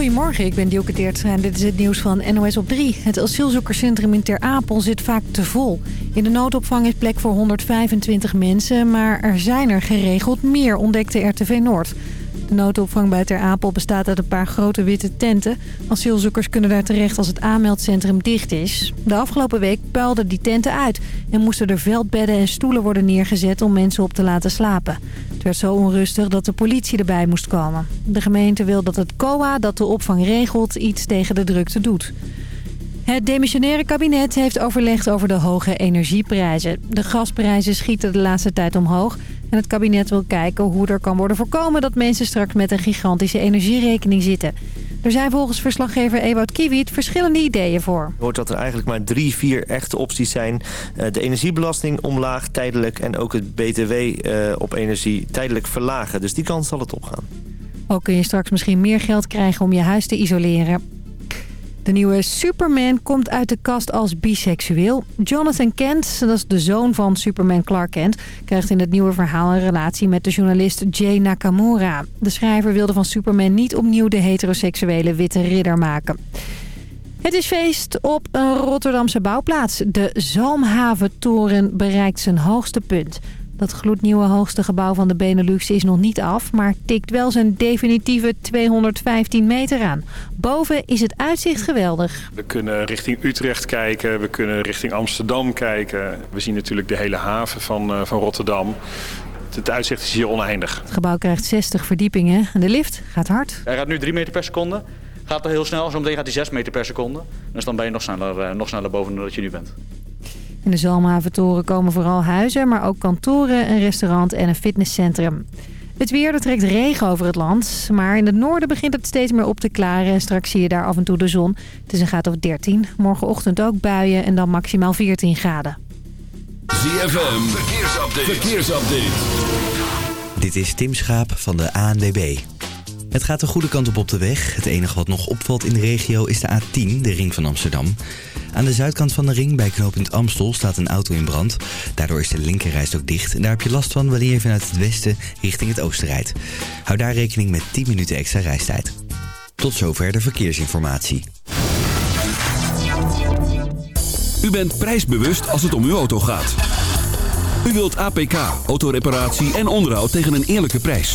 Goedemorgen, ik ben Dielke Teert en dit is het nieuws van NOS op 3. Het asielzoekerscentrum in Ter Apel zit vaak te vol. In de noodopvang is plek voor 125 mensen, maar er zijn er geregeld meer, ontdekte RTV Noord. De noodopvang bij Ter Apel bestaat uit een paar grote witte tenten. Asielzoekers kunnen daar terecht als het aanmeldcentrum dicht is. De afgelopen week puilden die tenten uit... en moesten er veldbedden en stoelen worden neergezet om mensen op te laten slapen. Het werd zo onrustig dat de politie erbij moest komen. De gemeente wil dat het COA, dat de opvang regelt, iets tegen de drukte doet. Het demissionaire kabinet heeft overlegd over de hoge energieprijzen. De gasprijzen schieten de laatste tijd omhoog. En het kabinet wil kijken hoe er kan worden voorkomen dat mensen straks met een gigantische energierekening zitten. Er zijn volgens verslaggever Ewout Kiewiet verschillende ideeën voor. Je hoort dat er eigenlijk maar drie, vier echte opties zijn. Eh, de energiebelasting omlaag tijdelijk en ook het btw eh, op energie tijdelijk verlagen. Dus die kant zal het opgaan. Ook kun je straks misschien meer geld krijgen om je huis te isoleren. De nieuwe Superman komt uit de kast als biseksueel. Jonathan Kent, dat is de zoon van Superman Clark Kent... krijgt in het nieuwe verhaal een relatie met de journalist Jay Nakamura. De schrijver wilde van Superman niet opnieuw de heteroseksuele witte ridder maken. Het is feest op een Rotterdamse bouwplaats. De Zalmhaventoren bereikt zijn hoogste punt. Dat gloednieuwe hoogste gebouw van de Benelux is nog niet af... maar tikt wel zijn definitieve 215 meter aan. Boven is het uitzicht geweldig. We kunnen richting Utrecht kijken, we kunnen richting Amsterdam kijken. We zien natuurlijk de hele haven van, uh, van Rotterdam. Het uitzicht is hier oneindig. Het gebouw krijgt 60 verdiepingen en de lift gaat hard. Hij gaat nu 3 meter per seconde. Gaat al heel snel, zometeen gaat hij 6 meter per seconde. Dus dan ben je nog sneller, uh, nog sneller boven dan dat je nu bent. In de Zalmhaventoren komen vooral huizen, maar ook kantoren, een restaurant en een fitnesscentrum. Het weer, er trekt regen over het land. Maar in het noorden begint het steeds meer op te klaren. En straks zie je daar af en toe de zon. Het is een graad of 13. Morgenochtend ook buien en dan maximaal 14 graden. ZFM, verkeersupdate. verkeersupdate. Dit is Tim Schaap van de ANWB. Het gaat de goede kant op op de weg. Het enige wat nog opvalt in de regio is de A10, de ring van Amsterdam. Aan de zuidkant van de ring bij knooppunt Amstel staat een auto in brand. Daardoor is de linkerrijst ook dicht en daar heb je last van wanneer je vanuit het westen richting het oosten rijdt. Hou daar rekening met 10 minuten extra reistijd. Tot zover de verkeersinformatie. U bent prijsbewust als het om uw auto gaat. U wilt APK, autoreparatie en onderhoud tegen een eerlijke prijs.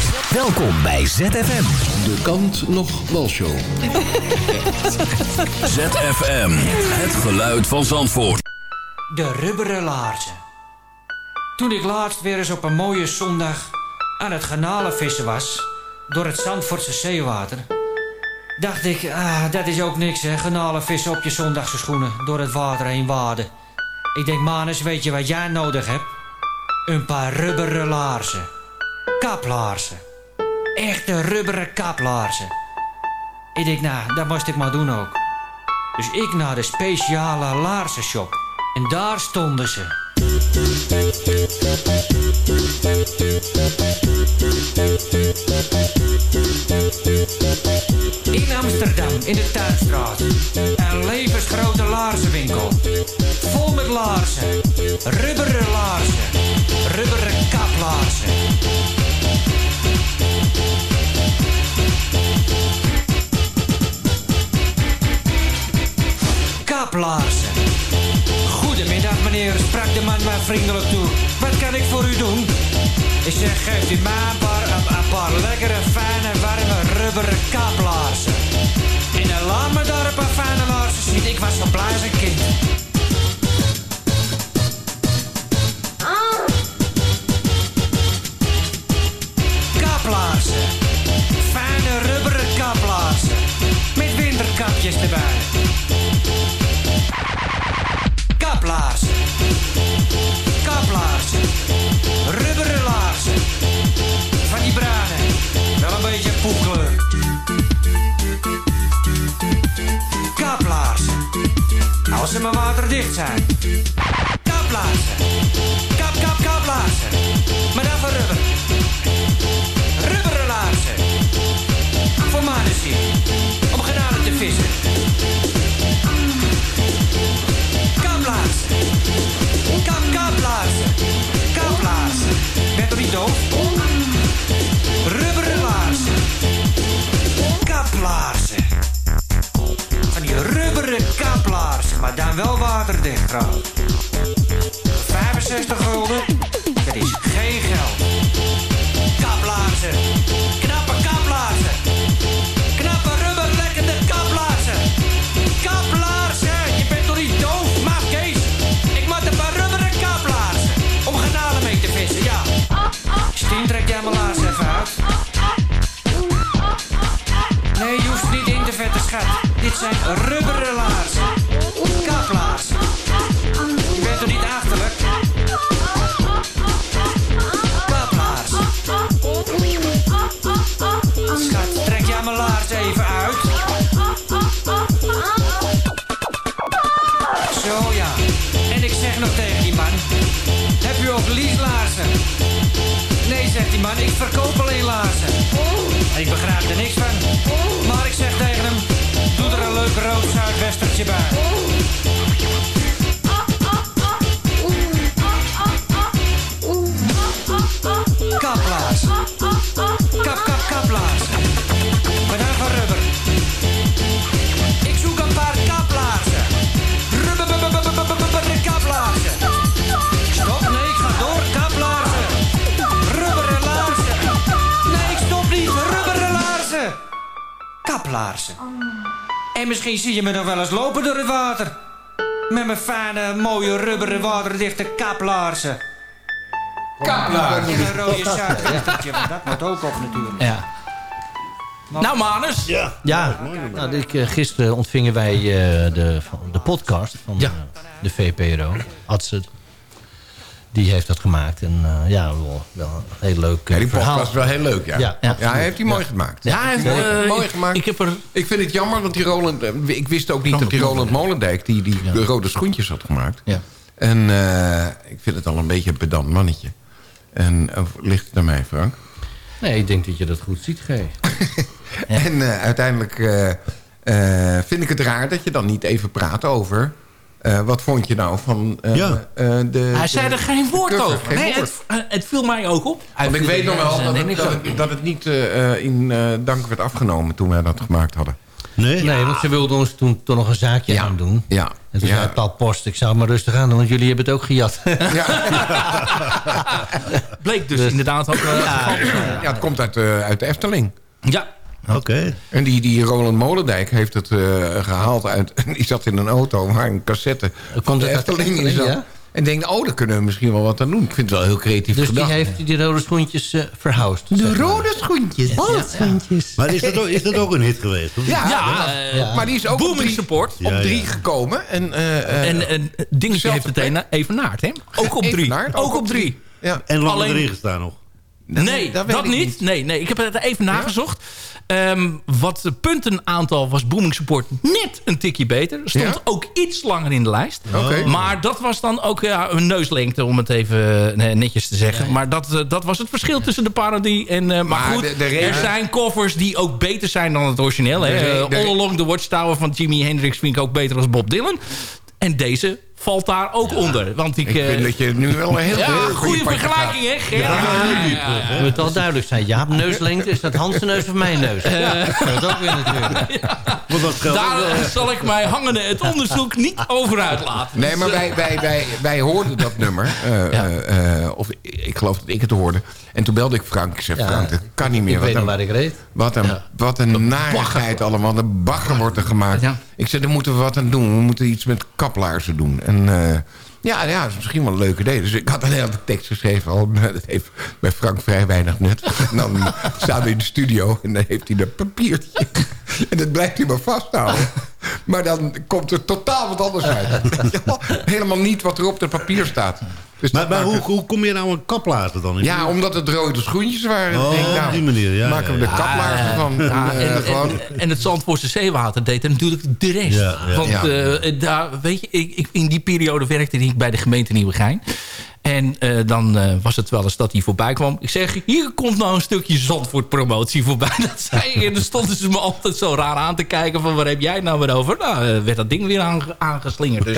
Welkom bij ZFM. De kant nog wel show. ZFM, het geluid van Zandvoort. De rubberen laarzen. Toen ik laatst weer eens op een mooie zondag aan het garnalenvissen was... door het Zandvoortse zeewater... dacht ik, ah, dat is ook niks hè, garnalenvissen op je zondagse schoenen... door het water heen waden. Ik denk, Manus, weet je wat jij nodig hebt? Een paar rubberen laarzen. Kaplaarzen. Echte rubberen kaplaarzen. Ik denk, nou, dat moest ik maar doen ook. Dus ik naar de speciale laarzenshop. En daar stonden ze. In Amsterdam, in de Tuinstraat. Een levensgrote laarzenwinkel. Vol met laarzen. Rubberen laarzen. Rubberen kaplaarzen. Kaplaarzen. Goedemiddag meneer, sprak de man mij vriendelijk toe. Wat kan ik voor u doen? Ik zeg, geeft u mij een paar, een, een lekkere, fijne, warme rubberen kaplaarzen. En dan laat me daar een fijne laarzen zien. Ik was zo blij als een kind. Kaplaarzen. Fijne rubberen kaplaarzen. Met winterkapjes erbij. Kaplaarzen. Kaplaarzen. Rubberen laarzen. Van die bruine. Wel een beetje poekelen. Kaplaarzen. Als ze maar waterdicht zijn. Kaplaarzen. Kap, kap, kaplaarzen. Maar dan van rubber. Maar dan wel waterdicht trouwens. 65 gulden. Dat is geen geld. Kaplaarzen. Knappe kaplaarzen. Knappe rubberlekkende kaplaarzen. Kaplaarzen. Je bent toch niet doof, maar Kees? Ik maak een paar rubberen kaplaarzen. Om genade mee te vissen, ja. Stien, trek jij mijn laarzen even uit. Nee, je hoeft niet in te vetten, schat. Dit zijn rubberen nog tegen die man. Heb u ook leaselaarzen? Nee, zegt die man. Ik verkoop alleen laarzen. Ik begrijp er niks van. Maar ik zeg tegen hem. Doe er een leuk rood zuidwestertje bij. Kaplaarzen. En misschien zie je me nog wel eens lopen door het water. Met mijn fijne, mooie, rubberen, waterdichte kaplaarzen. Kaplaarzen. En een rode want dat moet ook op natuurlijk. Ja. Nou, Manus. Ja, ja. Nou, ik, eh, gisteren ontvingen wij eh, de, van- de podcast van Ja. eh, de VPRO. Adse, die heeft dat gemaakt. En eh, ja, wel, wel een heel leuk Ja, eh, die verhaal. podcast is wel heel leuk, ja. Ja, Ja, ja. hij heeft die mooi Ja. gemaakt. Ja, hij heeft, Mooi, eh, gemaakt. ik heb er- Ik vind het jammer, want die Roland... eh, Ik wist ook niet dat die Roland Molendijk... die, die de rode schoentjes had gemaakt. Ja. En eh, ik vind het al een beetje een pedant mannetje. En eh, ligt het aan mij, Frank? Nee, ik denk dat je dat goed ziet, G. En eh, uiteindelijk eh, eh, vind ik het raar dat je dan niet even praat over... eh, wat vond je nou van eh, Ja. eh, de... Hij zei er geen woord over. geen Nee, woord. het, het viel mij ook op. Hij Want ik weet nog wel dat het, dat, dat niet in eh, dank werd afgenomen toen wij dat gemaakt hadden. Nee, nee want ze wilden ons toen toch nog een zaakje aan doen. Ja. En toen Ja. zei Paul Post, ik zou maar rustig aan doen, want jullie hebben het ook gejat. Bleek dus, inderdaad ook... Ja, ja, het komt uit, eh, uit de Efteling. Ja. Oké. En die, die Roland Molendijk heeft het eh, gehaald uit... Die zat in een auto waar een cassette Komt de Efteling in zat. ja? En denk, oh, daar kunnen we misschien wel wat aan doen. Ik vind het wel heel creatief Dus die gedacht. heeft die rode schoentjes eh verhuisd. De zeg maar. rode schoentjes. Rode schoentjes. Maar is dat, ook, is dat ook een hit geweest? Ja, maar die is ook op drie, support. op drie ja. gekomen. En, eh, eh, En, en dingetje heeft het evenaard, hè? Ook op drie. Evenaard, Ook op drie. Ja. En lang Alleen- erin gestaan nog. Nee, dat niet. niet. Nee, nee, ik heb het even nagezocht. Ehm, wat de puntenaantal was Booming Support net een tikje beter. Stond Ja? ook iets langer in de lijst. Maar dat was dan ook ja, een neuslengte, om het even eh, netjes te zeggen. Maar dat, eh, dat was het verschil tussen de parodie en... eh, maar, Maar goed, de- de reden- er zijn covers die ook beter zijn dan het origineel. Hè. All Along the Watchtower van Jimi Hendrix vind ik ook beter dan Bob Dylan. En deze valt daar ook onder. Want ik, Ik eh, vind dat je nu wel een heel ja, goede vergelijking, hè? Ger? Ja, Ja, ja, ja. moet al duidelijk zijn. Jaap neuslengte, is dat Hans neus of mijn neus? Eh. Ja, dat ook weer natuurlijk. Want dat geldt Daar eh, eh, zal ik mij hangende het onderzoek niet over uitlaten. Nee, maar eh, wij, wij, wij, wij hoorden dat nummer. eh, eh, eh, of ik geloof dat ik het hoorde. En toen belde ik Frank. Ik zei, Ja, Frank, dat kan niet meer. ik Wat weet een- nog waar ik reed. Wat een, wat een narigheid allemaal. De bagger wordt er gemaakt. Ik zei, daar moeten we wat aan doen. We moeten iets met kaplaarzen doen. En eh, ja, ja, dat is misschien wel een leuke idee. Dus ik had een hele tekst geschreven. Al, dat heeft bij Frank vrij weinig nut. En dan staan we in de studio en dan heeft hij een papiertje. En dat blijft hij maar vasthouden. Maar dan komt er totaal wat anders uit. Helemaal niet wat er op het papier staat. Dus maar hoe, hoe kom je nou aan kaplaarzen dan? ja, omdat het rode schoentjes waren. Oh, denk, nou, op die manier, ja, Maken we ja, de kaplaarzen van. Ja, En, eh, en, en, het Zandvoortse zeewater deed er natuurlijk de rest. Ja, ja. Want Ja. eh, daar, weet je, ik, ik, in die periode werkte ik bij de gemeente Nieuwegein. En eh, dan eh, was het wel eens dat hij voorbij kwam. Ik zeg, hier komt nou een stukje Zandvoort promotie voorbij. Dat zei ik. En dan stonden ze me altijd zo raar aan te kijken van waar heb jij het nou weer over? Nou, eh, werd dat ding weer aange- aangeslingerd. Dus,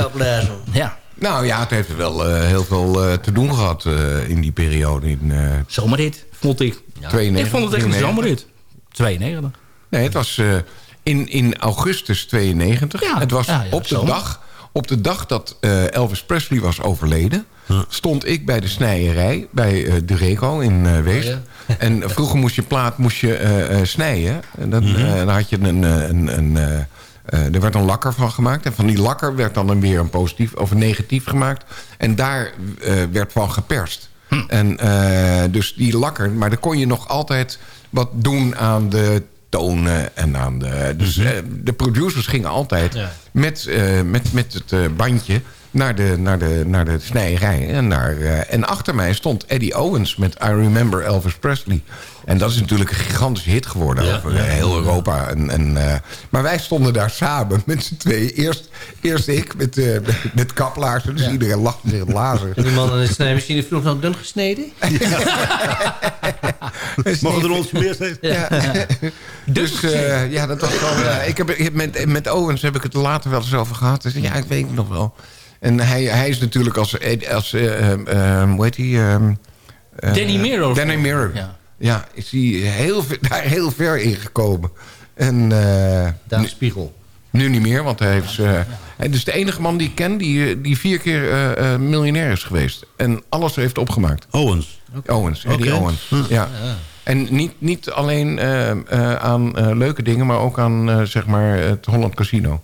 ja, Nou ja, het heeft wel eh, heel veel eh, te doen gehad eh, in die periode. In eh zomerrit vond ik. 92. Ik vond het echt een 93. zomerrit. 92. Nee, het was eh, in, in augustus 92. Ja, het was ja, ja, op, de zomer. dag, op de dag dat eh, Elvis Presley was overleden... stond ik bij de snijerij bij eh, de Reco in eh, Weest. Oh, En vroeger moest je plaat moest je, eh, eh, snijden. En dan, Mhm. eh, dan had je een... een, een er werd een lakker van gemaakt. En van die lakker werd dan weer een positief of een negatief gemaakt. En daar eh, werd van geperst. Hm. En eh, dus die lakker... Maar dan kon je nog altijd wat doen aan de tonen en aan de... Dus Mhm. eh, de producers gingen altijd Ja. met, eh, met, met het eh, bandje naar de, naar de, naar de snijerij. En, naar, eh, en achter mij stond Eddie Owens met I Remember Elvis Presley. En dat is natuurlijk een gigantische hit geworden Ja, over ja. eh, heel Europa. En, en, eh, maar wij stonden daar samen met z'n tweeën. Eerst, eerst ik met, met, met kaplaarzen. Dus iedereen lachte zich het lazer. En die man aan de snijmachine vroeg nog dun gesneden? Mogen er ons meer zijn? Ja. dus eh, ja, dat was wel... eh, ik heb, ik heb met, met Owens heb ik het later wel eens over gehad. Dus, ja, ik weet het nog wel. En hij, hij is natuurlijk als... als eh, eh, eh, hoe heet hij? ehm, eh, Danny Mirror. Danny Mirror. Ja. Ja. is hij heel, ver- daar heel ver in gekomen. En eh, Daan Spiegel. nu niet meer, want hij heeft... eh, hij is de enige man die ik ken die, eh, die vier keer eh, eh, miljonair is geweest. En alles heeft opgemaakt. Owens. Owens, Eddie. Owens. Ja. En niet, niet alleen eh, eh, aan eh, leuke dingen, maar ook aan eh, zeg maar het Holland Casino.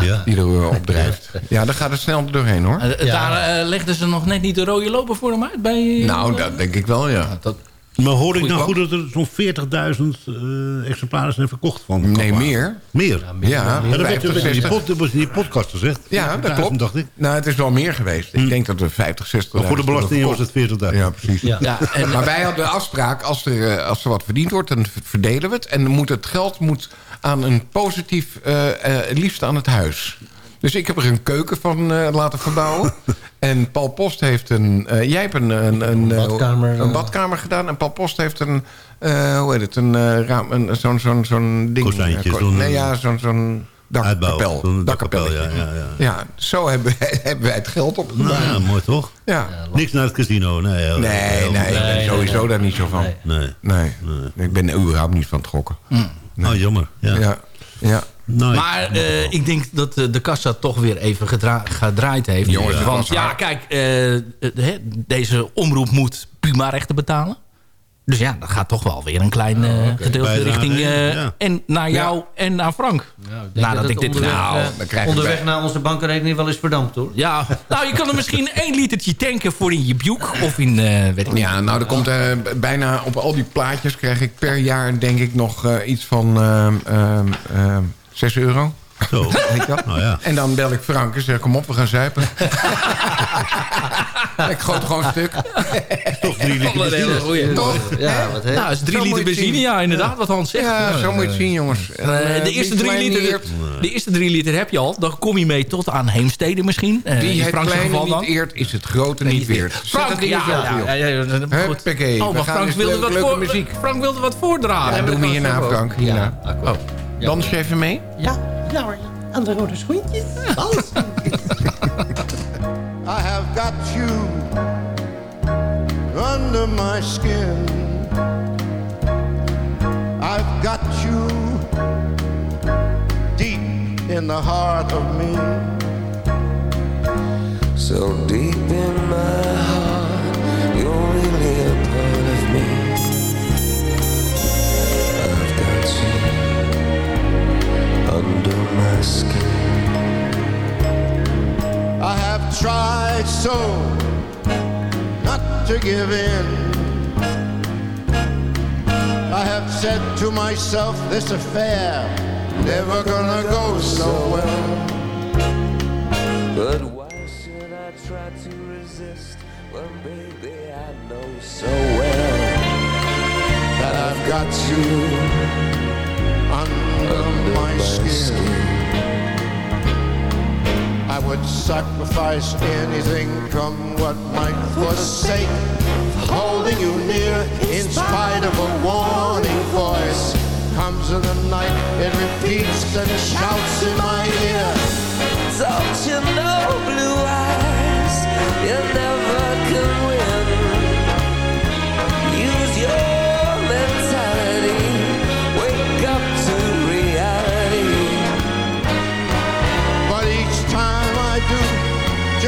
Ja. Die er eh, op drijft. Ja, daar gaat het snel doorheen hoor. Eh, Daar eh, legden ze nog net niet de rode loper voor hem uit. Bij, eh, Nou, dat denk ik wel, ja. dat, Maar hoorde ik nou goed dat er zo'n 40.000 eh, exemplaren zijn verkocht van Nee, meer. Meer? Ja, Ja, dat werd 50, in die, 60. pod, dat was in die podcast gezegd. Ja, dat 40.000 klopt. dacht ik. Nou, het is wel meer geweest. Ik denk dat we 50, 60 Maar voor de belasting was het 40.000. Ja, precies. Ja. ja, en, Maar wij hadden de afspraak, als er, als er wat verdiend wordt, dan verdelen we het. En dan moet het geld moet aan een positief, eh, eh, liefst aan het huis. Dus ik heb er een keuken van eh, laten verbouwen. en Paul Post heeft een... eh, jij hebt een, een, een, eh, badkamer, een badkamer gedaan. En Paul Post heeft een... eh, hoe heet het? Een, eh, raam, een, zo'n, zo'n, zo'n ding. Kozijntje, ko- zo'n- nee, ja, zo'n, zo'n Uitbouw. dakkapel. Zo'n dakkapel, ja, ja, ja. Ja, zo hebben wij, hebben wij het geld opgebouwd. Nou, ja, mooi toch? ja. Niks naar het casino. Nee, heel- Nee, heel- nee, ik ben nee, sowieso nee. daar niet zo van. Nee. Nee. Nee. Ik ben überhaupt niet van het gokken. Oh, jammer. Ja. Ja. ja. Nou, maar eh, ik denk dat eh, de kassa toch weer even gedra- gedraaid heeft. Jongens, dat Want ja, kijk, eh, hè, deze omroep moet Puma-rechten betalen. Dus ja, dat gaat toch wel weer een klein eh, gedeelte richting... eh, ja. En naar jou en naar Frank. nou, dat ik dit... onderweg, Nou, eh, onderweg naar onze bankrekening wel eens verdampt, hoor. ja, nou, je kan er misschien één litertje tanken voor in je buik. Of in, eh weet ik niet. Ja, nou, er komt eh, bijna op al die plaatjes krijg ik per jaar denk ik nog eh, iets van ehm ehm ehm 6 euro. Zo. Weet je wat? Nou ja. En dan bel ik Frank en zeg, kom op, we gaan zuipen. ik goot gewoon een stuk. Toch drie liter benzine. goeie. Toch? Ja, wat heet Nou, dat is drie Zo liter benzine, ja, inderdaad, wat Hans zegt. Ja, zo moet je het zien, jongens. En, Eh, eh, de, eerste drie liter, de eerste drie liter heb je al. Dan kom je mee tot aan Heemstede misschien. Eh, Die in het kleine geval dan. niet eert, is het grote niet weert. Zet Frank, ja, ja, ja, ja, ja, goed. Oh, we maar gaan Frank wilde, wat voor, muziek. Frank wilde wat voordragen. Ja, doe me hierna, Frank. Hierna. Oh. Dans je even mee? Ja, ja hoor. Aan de rode schoentjes. I have got you under my skin. I've got you deep in the heart of me. So deep in my tried so not to give in. I have said to myself, this affair never gonna go so well. But why should I try to resist when, baby, I know so well that I've got you under, my, skin. I would sacrifice anything, come what might, for the sake of holding you near. In spite of a warning voice, comes in the night, it repeats and shouts in my ear. Don't you know, blue eyes, you never can win.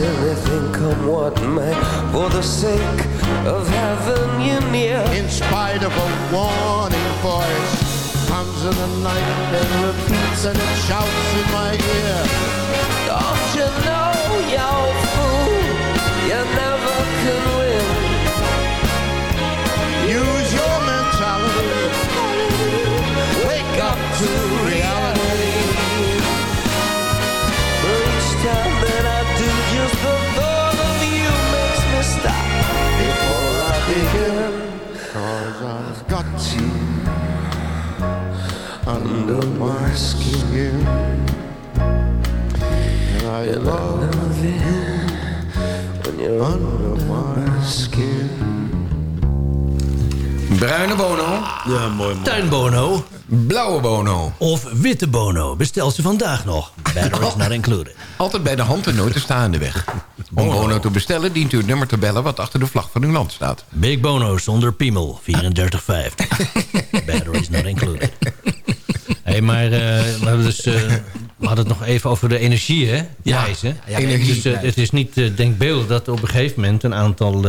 Sacrifice everything, come what may, for the sake of having you near. In spite of a warning voice, comes in the night and repeats and it shouts in my ear. Don't you know, you fool, you never under my skin. And I love it when you're under my skin. Bruine bono. Ja, mooi, mooi. Tuinbono. Blauwe bono. Of witte bono. Bestel ze vandaag nog. Batteries not included. Altijd bij de hand en nooit te staan in de weg. Om bono te bestellen dient u het nummer te bellen... wat achter de vlag van uw land staat. Big bono zonder piemel. 34,50. Batteries not included. Hey, maar eh, we, hadden dus, eh, we hadden het nog even over de energie, hè? Ja, energie. Dus eh, het is niet denkbeeldig dat op een gegeven moment... een aantal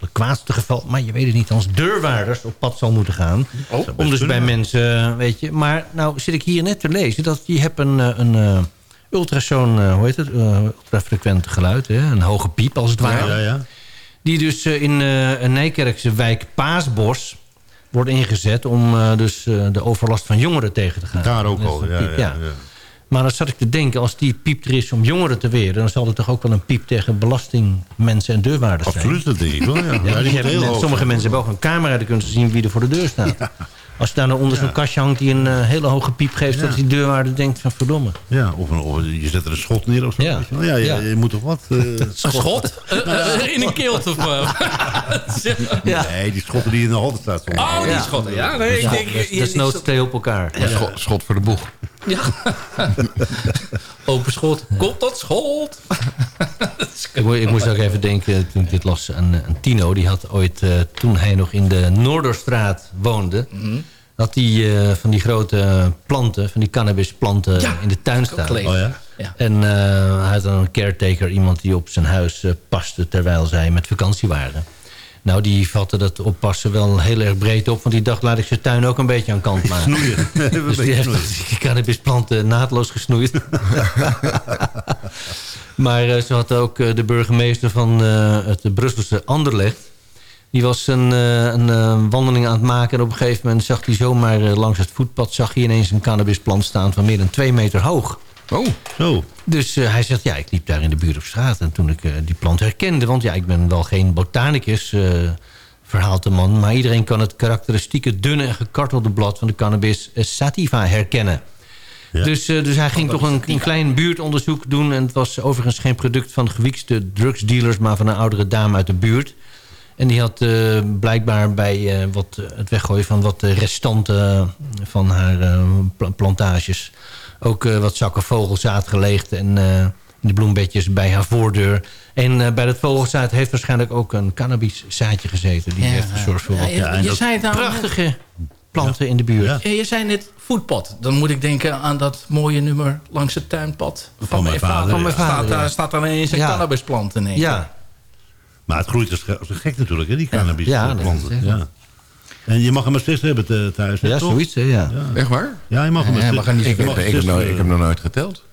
het kwaadste geval, maar je weet het niet, als deurwaarders op pad zal moeten gaan. Oh, om dus bij mensen, weet je. Maar nou zit ik hier net te lezen dat je hebt een, een ultrasoon, hoe heet het, ultrafrequent geluid, hè? een hoge piep als het ware. Ja, ja. Die dus in een Nijkerkse wijk Paasbos wordt ingezet om dus de overlast van jongeren tegen te gaan. Daar ook al, ja, ja, ja. Maar dan zat ik te denken, als die piep er is om jongeren te weren... dan zal er toch ook wel een piep tegen belastingmensen en deurwaarders zijn? Absoluut, dat denk ik wel, ja. ja, die hebben, sommige mensen hebben ook een camera, dan kunnen ze zien wie er voor de deur staat. Als daar nou onder zo'n kastje hangt die een uh, hele hoge piep geeft... dat die deurwaarder denkt van verdomme. Ja, of, een, of je zet er een schot neer of zo. Ja, ja, ja, je moet toch wat... Uh, een schot? Uh, in een kilt of... ja. Nee, die schotten die in de halte staat. Oh, die schotten, ja. Nee, ik denk, Desnoods twee op elkaar. Schot, schot voor de boeg. Ja. Open schot. Komt dat schot? ik, mo ik, moest ook even denken, toen ik dit las, aan, aan Tino. Die had ooit, uh, toen hij nog in de Noorderstraat woonde... Mm -hmm. had hij uh, van die grote planten, van die cannabisplanten ja, in de tuin staan. Oh, ja? Ja. En uh, hij had dan een caretaker, iemand die op zijn huis paste... terwijl zij met vakantie waren. Nou, die vatte dat oppassen wel heel erg breed op. Want die dacht, laat ik zijn tuin ook een beetje aan kant maken. Snoeien. dus die heeft die cannabisplanten naadloos gesnoeid. Maar eh, ze had ook eh, de burgemeester van eh, het Brusselse Anderlecht. Die was een, een wandeling aan het maken. En op een gegeven moment zag hij zomaar langs het voetpad... zag hij ineens een cannabisplant staan van meer dan twee meter hoog. Oh. Zo. Dus eh, hij zegt, ja, ik liep daar in de buurt op straat. En toen ik eh, die plant herkende... want ja, ik ben wel geen botanicus, eh, verhaalt de man... maar iedereen kan het karakteristieke dunne en gekartelde blad... van de cannabis sativa herkennen. Dus, eh, dus hij ging toch een, een klein buurtonderzoek doen. En het was overigens geen product van gewiekste drugsdealers... maar van een oudere dame uit de buurt. En die had eh, blijkbaar bij eh, wat, het weggooien van wat restanten eh, van haar eh, pla- plantages... ook eh, wat zakken vogelzaad gelegd en eh, in de bloembedjes bij haar voordeur. En eh, bij dat vogelzaad heeft waarschijnlijk ook een cannabiszaadje gezeten. Die Ja, heeft gezorgd voor ja, wat je- Ja, je nou- prachtige planten in de buurt. Ja, je zei net voetpad. Dan moet ik denken aan dat mooie nummer langs het tuinpad. Van, mijn vader. Van mijn Ja. vader, staat, daar- ja. staat dan ineens een Ja. cannabisplant in één keer. Maar het groeit als, een gek natuurlijk, hè, die cannabis. Ja, En je mag hem maar zes hebben te- thuis, hè, Ja, toch? zoiets, hè, ja. Echt waar? Ja, je mag hem Ja, je zoveel. mag Ik heb ik heb nog nooit geteld.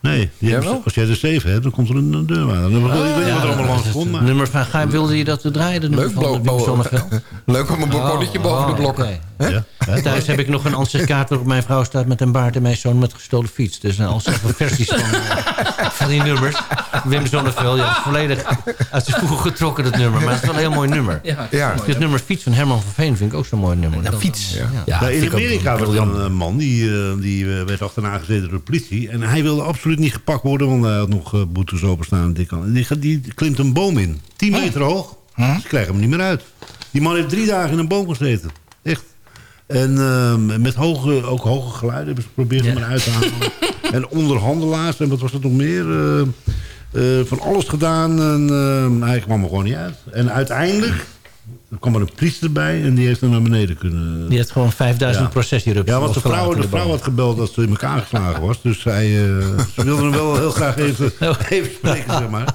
Nee, hebben- wel? als jij er zeven hebt, dan komt er een, een deurwaarder. Dan wil je weet wat er allemaal langs komt. maar- Nummer van, ga, wilde je dat te draaien? de Leuk, van de Sonneveld? Leuk om een balkonnetje boven de blokken. Ja. Thuis heb ik nog een ansichtkaart waarop mijn vrouw staat met een baard... en mijn zoon met gestolen fiets. Dus een ansichtkaart versies van, eh, van die nummers. Wim Sonneveld, ja, volledig uit zijn voegen getrokken, dat nummer. Maar het is wel een heel mooi nummer. Ja. Ja. Dit nummer Fiets van Herman van Veen vind ik ook zo'n mooi nummer. Ja, fiets. Ja. Ja, Nou, in Amerika was er een eh, man die, eh, die werd achterna gezeten door de politie. En hij wilde absoluut niet gepakt worden, want hij had nog boetes openstaan. en dit kan- En die, gaat- die klimt een boom in. 10 meter hoog. Ze krijgen hem niet meer uit. Die man heeft drie dagen in een boom gezeten. Echt. En eh, met hoge, ook hoge geluiden hebben ze geprobeerd hem eruit te halen. en onderhandelaars en wat was het nog meer? eh, eh, van alles gedaan en hij kwam er gewoon niet uit. En uiteindelijk er kwam er een priester bij en die heeft hem naar beneden kunnen... Die heeft gewoon 5000 Ja. Ja, want de vrouw, de vrouw had gebeld dat ze in elkaar geslagen was. Dus zij, eh, ze wilde hem wel heel graag even, Oh. even spreken, zeg maar.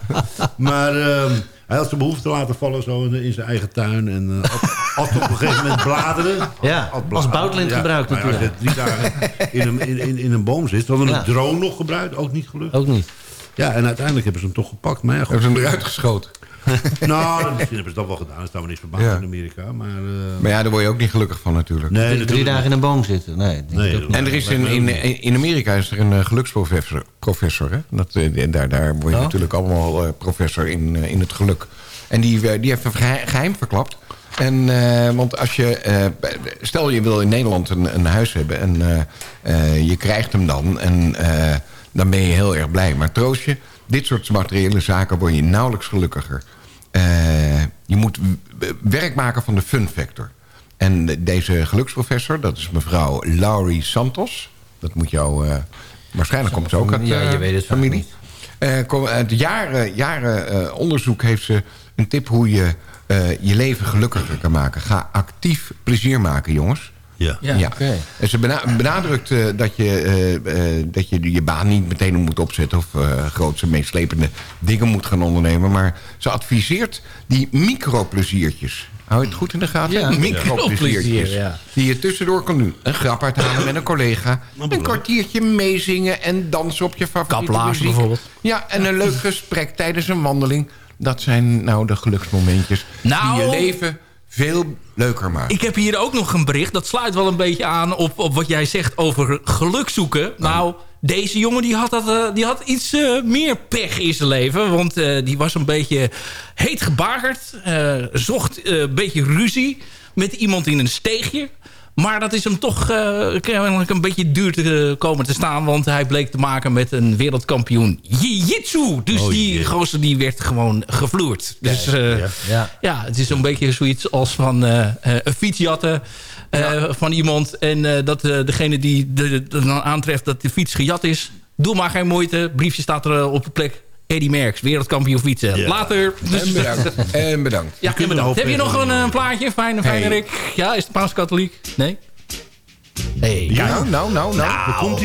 Maar ehm, hij had zijn behoefte laten vallen zo in, in zijn eigen tuin. En eh, had, op een gegeven moment bladeren. Ja, Had als bouwtlint gebruikt ja, Als je natuurlijk. drie dagen in een, in, in, in een boom zit. Ze hadden Ja. een drone nog gebruikt, ook niet gelukt. Ook niet. Ja, en uiteindelijk hebben ze hem toch gepakt. Maar ja, goed. Hebben ze hem eruit geschoten? nou, misschien hebben ze dat wel gedaan. Dat staan we niet verbaasd Ja. in Amerika. Maar, eh, Maar ja, daar word je ook niet gelukkig van natuurlijk. nee, Drie dagen in een boom zitten. Nee, denk Nee. En er is in, in, in Amerika is er een eh, geluksprofessor. Professor, hè? Dat, eh, daar, daar word je Oh. natuurlijk allemaal eh, professor in, in het geluk. En die, die heeft een gehe- geheim verklapt. En, eh, want als je, eh, stel je wil in Nederland een, een huis hebben en eh, eh, je krijgt hem dan en eh, dan ben je heel erg blij. Maar troost je, dit soort materiële zaken word je nauwelijks gelukkiger. Eh, je moet werk maken van de fun factor. En de- deze geluksprofessor, dat is mevrouw Laurie Santos. Dat moet jou... eh, waarschijnlijk komt ze ook uit Ja, je eh, weet het familie. kom- uit jaren, jaren onderzoek heeft ze een tip hoe je je leven gelukkiger kan maken. Ga actief plezier maken, jongens. Ja. Ja, oké. En ze bena- benadrukt eh, dat, je, eh, eh, dat je je baan niet meteen moet opzetten... of eh grootse meeslepende dingen moet gaan ondernemen. Maar ze adviseert die micropleziertjes. Hou je het goed in de gaten? Ja, micropleziertjes. microplezier, ja. Die je tussendoor kan doen. Een grap uithalen met een collega. Een kwartiertje meezingen en dansen op je favoriete Kaplaars muziek. bijvoorbeeld. Ja, en een leuk gesprek tijdens een wandeling. Dat zijn nou de geluksmomentjes Nou, die je leven veel leuker maken. Ik heb hier ook nog een bericht. Dat sluit wel een beetje aan op, op wat jij zegt over geluk zoeken. Nou, deze jongen die had, dat, eh, die had iets eh, meer pech in zijn leven. Want eh, die was een beetje heet gebagerd. zocht een beetje ruzie met iemand in een steegje. Maar dat is hem toch kennelijk een beetje duur te eh, komen te staan. Want hij bleek te maken met een wereldkampioen jiu-jitsu. Dus Oh, die gozer die werd gewoon gevloerd. Dus eh, Ja. ja, het is een beetje zoiets als van een fiets jatten eh, van iemand. En dat degene die de, de- dan aantreft dat de fiets gejat is... doe maar geen moeite. Briefje staat er op de plek. Eddie Merckx, wereldkampioen fietsen. Ja. Later. Dus- En bedankt. en bedankt. Ja, en bedankt. Heb je nog een, eh, plaatje? Fijne, fijne Hey. Rick. Ja, is het Paus-katholiek? Nee? Nee. Nou, nou, nou, nou. Daar komt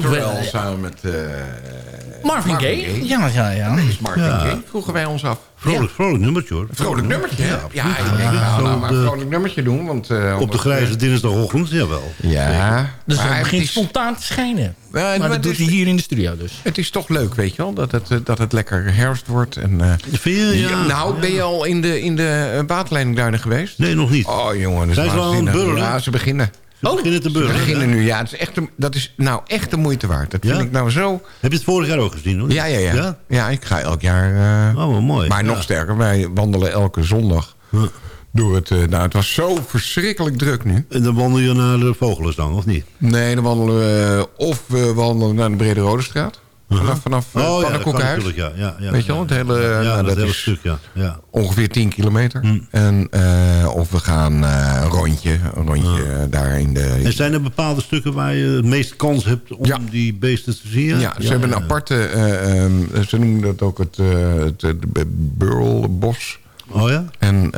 Tammy Nou, Terrell we- samen met... eh, Marvin Gaye? Ja, ja, ja. Dat is Marvin Ja. Gaye, vroegen wij ons af. Vrolijk, vrolijk nummertje hoor. Vrolijk nummertje, hè? Ja, ik denk, Ja, nou, zo nou, maar een vrolijk nummertje doen, want... eh, Op de grijze eh, dinsdagochtend, jawel. Ja. Dus maar hij het begint is- spontaan te schijnen. maar maar dat het doet is- hij hier in de studio dus. Het is toch leuk, weet je wel, dat het, dat het lekker herfst wordt. En, eh, Vind je? Ja. nou, ben je al in de, in de waterleidingduinen geweest? Nee, nog niet. Oh, jongen, dat is Zijn ze al aan het? Ja, ze beginnen. Ze beginnen te beginnen nu, ja. Het is echt, een- dat is nou echt de moeite waard. Dat Ja? vind ik nou zo... Heb je het vorig jaar ook gezien hoor? Ja, ja, ja. Ja? Ja, ik ga elk jaar... eh, Oh, mooi. maar nog sterker, wij wandelen elke zondag door het... eh, nou, het was zo verschrikkelijk druk nu. En dan wandel je naar de Vogelensdang, of niet? Nee, dan wandelen we... Of we wandelen naar de Brede Rode Straat. Vanaf, vanaf uh Oh ja, natuurlijk, ja. ja, ja Weet je wel, het hele... Ja, nou, dat, hele stuk, ja. ja. ongeveer 10 kilometer. Hm. En, eh, of we gaan eh, een rondje, een rondje eh, daar in de... En zijn er bepaalde stukken waar je het meeste kans hebt om die beesten te zien? Ja, ze hebben een aparte... eh, ehm, ze noemen dat ook het, eh het, het Burlbos. Oh ja? En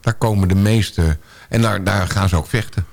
daar komen de meeste... En daar, daar gaan ze ook vechten.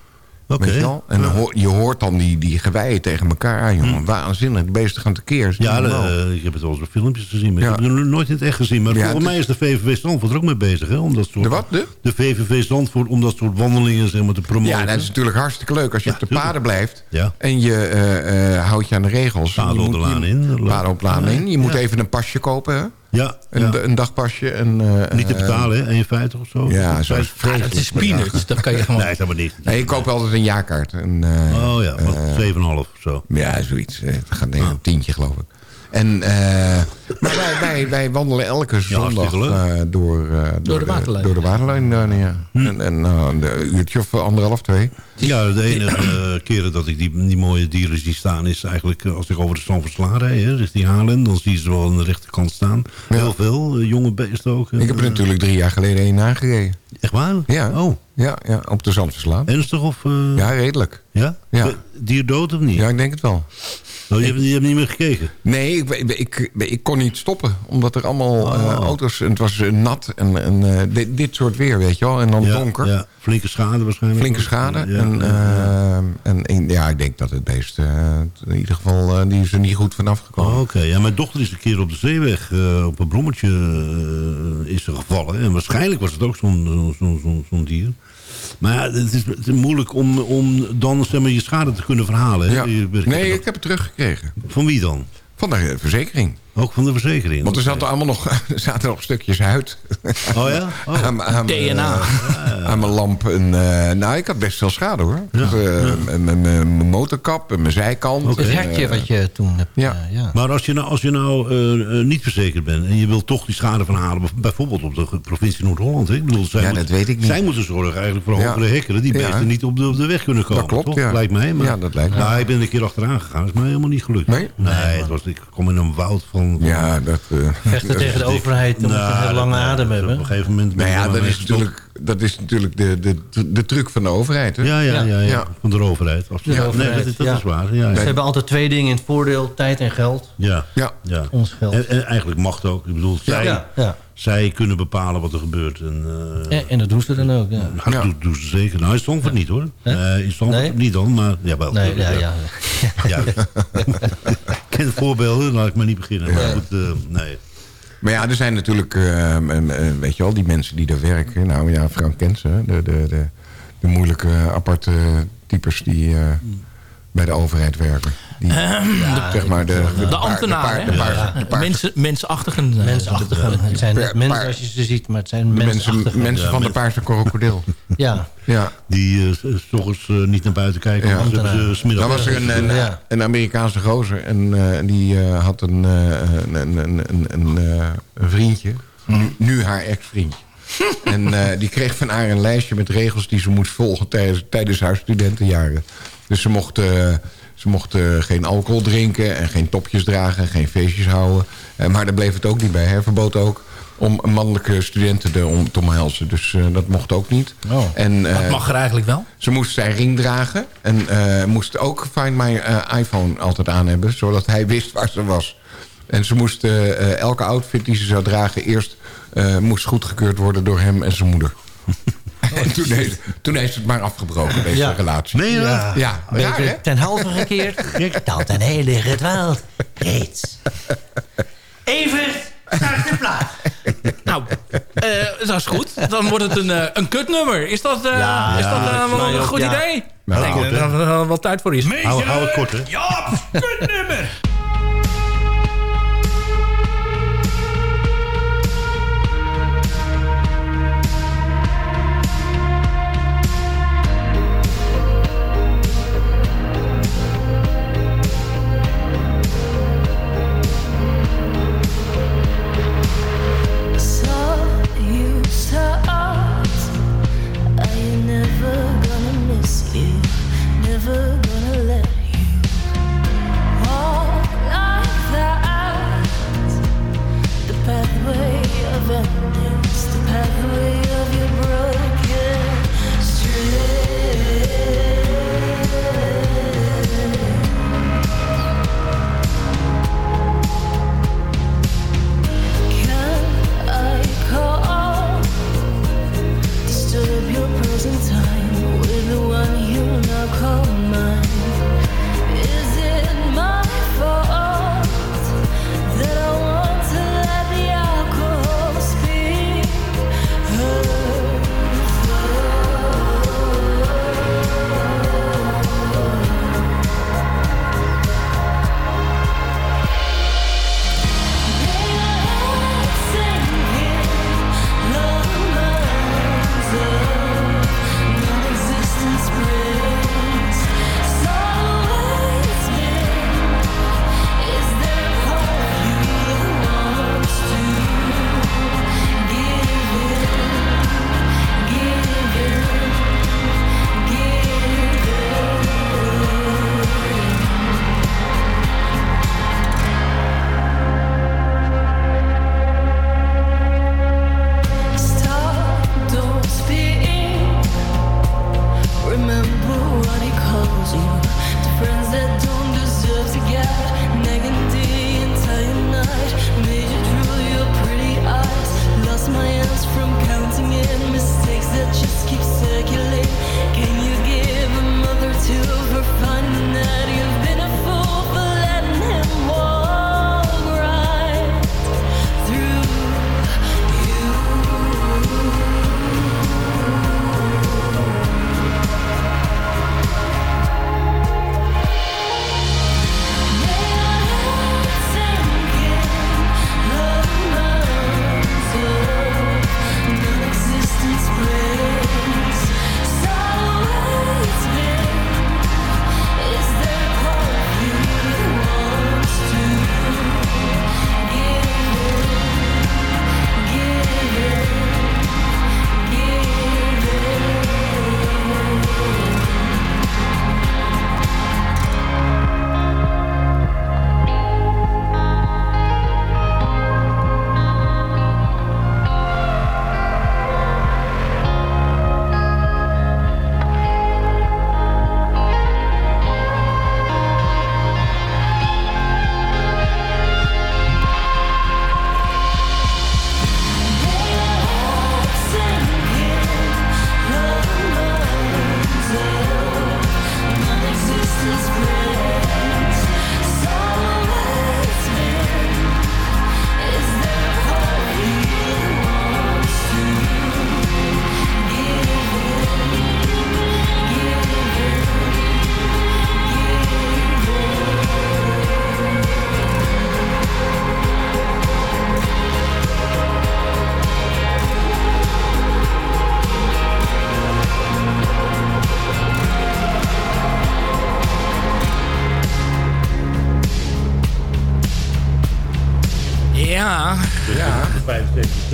Weet je wel? En hoor- je hoort dan die, die geweien tegen elkaar aan, jongen. Waanzinnig. De beesten gaan tekeer. Ja, normaal. eh, ik heb het wel eens op filmpjes gezien. Maar Ja. Ik heb het nooit in het echt gezien. Maar Ja, volgens mij is de VVV Zandvoort er ook mee bezig. Hè, om dat soort, De wat? De? De VVV Zandvoort om dat soort wandelingen zeg maar, te promoten. Ja, dat is natuurlijk hartstikke leuk als je Ja, op de tuurlijk. paden blijft. En je eh, eh, houdt je aan de regels. Paden Je op moet- de laan in. Paden op de laan in. Je moet even een pasje kopen, hè? Ja, Een, ja. een dagpasje. En, eh, Niet te eh, betalen, hè? 1,50 of zo. Ja, zo is Ah, dat is peanuts. Dat kan je gewoon... Nee, dat helemaal niet. Nee, ik koop altijd een jaarkaart. En, eh, Oh ja, wat, 7,5 of zo. Ja, zoiets. Eh, Het gaat denk ik een tientje, geloof ik. En, eh, maar wij, wij, wij wandelen elke zondag leuk. eh, door, eh, door, de waterlijn. Door de waterlijn, eh, ja. En, en nou, een uurtje of anderhalf, twee. Ja, de enige eh, keren dat ik die, die mooie dieren zie staan... is eigenlijk eh, als ik over de Stamverslaan rijd, hè, richting Haarlem. Dan zie je ze wel aan de rechterkant staan. Heel veel, eh, jonge beesten ook. Ik heb er natuurlijk drie jaar geleden één aangereden. Echt waar? Ja. Oh, Ja, ja op de Zandverslaan. ernstig of... eh, Ja, redelijk. ja? Ja. Dier dood of niet? Ja, ik denk het wel. Oh, je, hebt, je hebt niet meer gekeken? Nee, ik, ik, ik, ik kon niet stoppen. Omdat er allemaal Oh. eh, auto's... En het was eh, nat en, en eh, dit, dit soort weer, weet je wel. En dan Ja, donker. Ja, flinke schade waarschijnlijk. Flinke schade. Ja, en, ja, en, en ja, ik denk dat het beest... in ieder geval, die is er niet goed vanaf gekomen. Oh, Oké, ja, mijn dochter is een keer op de zeeweg op een bloemetje eh, is ze gevallen. En waarschijnlijk was het ook zo'n zo'n zo'n zo'n- zo'n dier. Maar ja, het is, het is moeilijk om, om dan zeg maar, je schade te kunnen verhalen. hè? Ja. Nee, ik heb het teruggekregen. Van wie dan? Van de eh, verzekering. Ook van de verzekering? Want er zaten allemaal nog, er zaten nog stukjes uit. Oh ja? Oh. aan, DNA. eh, aan mijn lamp. En, eh, nou, ik had best veel schade hoor. Ja, Dus, eh, Mijn motorkap en mijn zijkant. Oké. Het hekje wat je toen hebt. ja. eh, ja. Maar als je nou, als je nou niet verzekerd bent en je wilt toch die schade van halen, bijvoorbeeld op de provincie Noord-Holland. hè? Ik bedoel, zij Ja, moet- dat weet ik niet. Zij moeten zorgen eigenlijk voor Ja. hogere hekken, die Ja. beesten niet op de, op de weg kunnen komen. Dat klopt, toch? ja. Lijkt mij. Maar, Ja, dat lijkt me. Nou, ik ben er een keer achteraan gegaan, dat is mij helemaal niet gelukt. Nee? het was, ik kom in een woud van... Ja, dat... eh, Vechten dat tegen de overheid, dan moet je een lange dat- adem dat- hebben. Op een gegeven moment... Nou ja, dat wel is natuurlijk, dat is natuurlijk de, de, de truc van de overheid. Hè? Ja, ja, ja, ja, Ja. van de overheid. absoluut. De nee, overheid, dat, is- dat ja. is waar. Ja, Ze ja. hebben altijd twee dingen in het voordeel. Tijd en geld. ja. Ja. ja. Ons geld. En, en eigenlijk macht ook. Ik bedoel, zij, ja, ja. zij kunnen bepalen wat er gebeurt. En, eh, Ja, en dat doen ze dan ook. Ja. Nou, dat Ja. doen, doen ze zeker. Nou, in Stamford niet hoor. Eh, in Stamford Nee? niet dan, maar jawel. Nee, ja, ja. ken voorbeelden, laat ik maar niet beginnen. Maar goed, eh, nee. Maar ja, er zijn natuurlijk, eh, weet je wel, die mensen die daar werken. Nou ja, Frank kent ze. De, de, de, de moeilijke, aparte types die eh, bij de overheid werken. Die, zeg maar de, de, De ambtenaren, de hè? paar- de paar- de paar- Mensen, mensachtigen. eh, Mensachtige. Het zijn mensen paar- als je ze ziet, maar het zijn mensen, mensen Ja, van de paarse krokodil. Ja, Ja. Die eh, s- s ochtends eh, niet naar buiten kijken. Ja. ze Dan was er een, een, Ja. een Amerikaanse gozer en eh, die eh, had een, eh, een, een, een, een, een, eh, een vriendje. Nu, nu haar ex-vriendje. en eh, die kreeg van haar een lijstje met regels die ze moest volgen tijdens, tijdens haar studentenjaren. Dus ze mocht, eh, ze mocht eh, geen alcohol drinken en geen topjes dragen en geen feestjes houden. Eh, maar daar bleef het ook niet bij. Hij verbood ook om mannelijke studenten te, om, te omhelzen. Dus eh, dat mocht ook niet. Oh. En, eh, Dat mag er eigenlijk wel. ze moest zijn ring dragen. En eh, moest ook Find My eh, iPhone altijd aan hebben. Zodat hij wist waar ze was. En ze moest elke outfit die ze zou dragen... eerst eh, moest goedgekeurd worden door hem en zijn moeder. En toen heeft, toen heeft het maar afgebroken, deze Ja. relatie. Nee. Ja, ja raar hè? ten halve gekeerd. Dat een hele gedwaald. Reeds. Evert, start de plaat. Nou, eh, dat is goed. Dan wordt het een, eh, een kutnummer. Is dat, eh, Ja, is dat wel een goed ja. idee? Ik Nou, dat er wel, wel tijd voor is. Hou, hou het kort, hè? Ja, kutnummer. My hands from counting in mistakes that just keep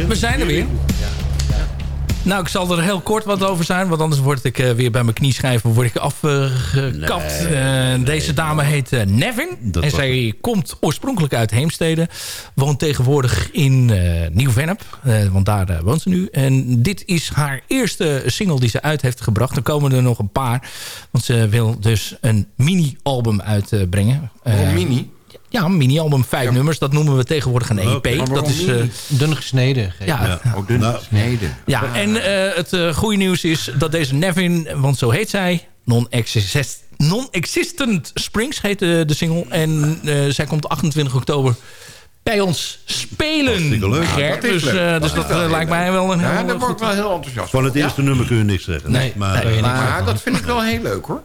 we zijn er weer. Nou, ik zal er heel kort wat over zijn. Want anders word ik eh, weer bij mijn knieschijven word ik afgekapt. Eh, deze dame heet eh, Nevin. Dat en zij komt oorspronkelijk uit Heemstede. Woont tegenwoordig in Nieuw-Vennep. want daar woont ze nu. En dit is haar eerste single die ze uit heeft gebracht. Er komen er nog een paar. Want ze wil dus een mini-album uitbrengen. Eh, mini? Ja, een mini-album, vijf nummers. Dat noemen we tegenwoordig een EP. Dat is... eh? Dun gesneden. Ja. Ja. Oh, dun gesneden. ja, en eh, het eh, goede nieuws is dat deze Nevin, want zo heet zij, Non-Existent Springs heet de, de single. En eh, zij komt 28 oktober bij ons spelen. Hartstikke leuk. Ja, dat is dus leuk. eh, Dat dus dat lijkt mij wel een Ja, heel daar goed- word ik wel heel enthousiast Van het Ja? eerste nummer kun je niks zeggen. Nee, maar, nee, Maar dat vind ik wel heel leuk hoor.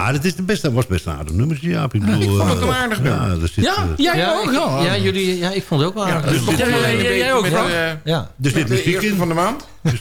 Maar het is de beste, was best een aardig nummertje, Jaap. Ik, bedoel, ik vond het eh, een aardig ja, nummer. er zit, Ja, eh, jij Ja, ook ik, wel. ja, jullie, ja, ik vond het ook wel aardig. dus dit, Ja, eh, jij ook, Frank? Ja. dus dit de muziek in. van de maand.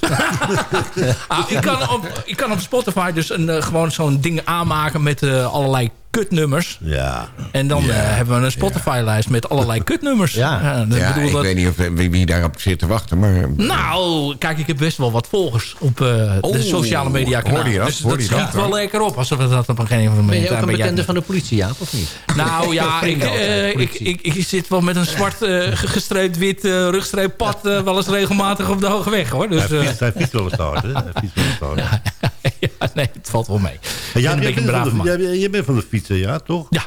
Ah, ik, kan op, ik kan op Spotify dus een, eh, gewoon zo'n ding aanmaken met eh, allerlei kutnummers. Ja. En dan eh, hebben we een Spotify-lijst met allerlei kutnummers. Ja. dat Ja, ik dat- weet niet of, wie, wie daarop zit te wachten, maar... Nou, kijk, ik heb best wel wat volgers op eh, de sociale media kanalen. dat? Dus dat dat, schiet wel lekker op. Alsof we dat op een gegeven moment... Ben je ook eh, een bekende van de politie, Jaap, of niet? Nou ja, ik, eh, ik, ik, ik zit wel met een zwart eh, ge- gestreept wit uh, rugstreep pad eh, wel eens regelmatig op de hoge weg hoor. Dus, Hij eh, fietst, hij fietst wel eens te hard, hè? Hij fietst wel eens te hard. ja, nee, het valt wel mee. Ja, Ik ben een jij, beetje een bent brave van man. de, jij, jij bent van de fietsen, ja, toch? Ja.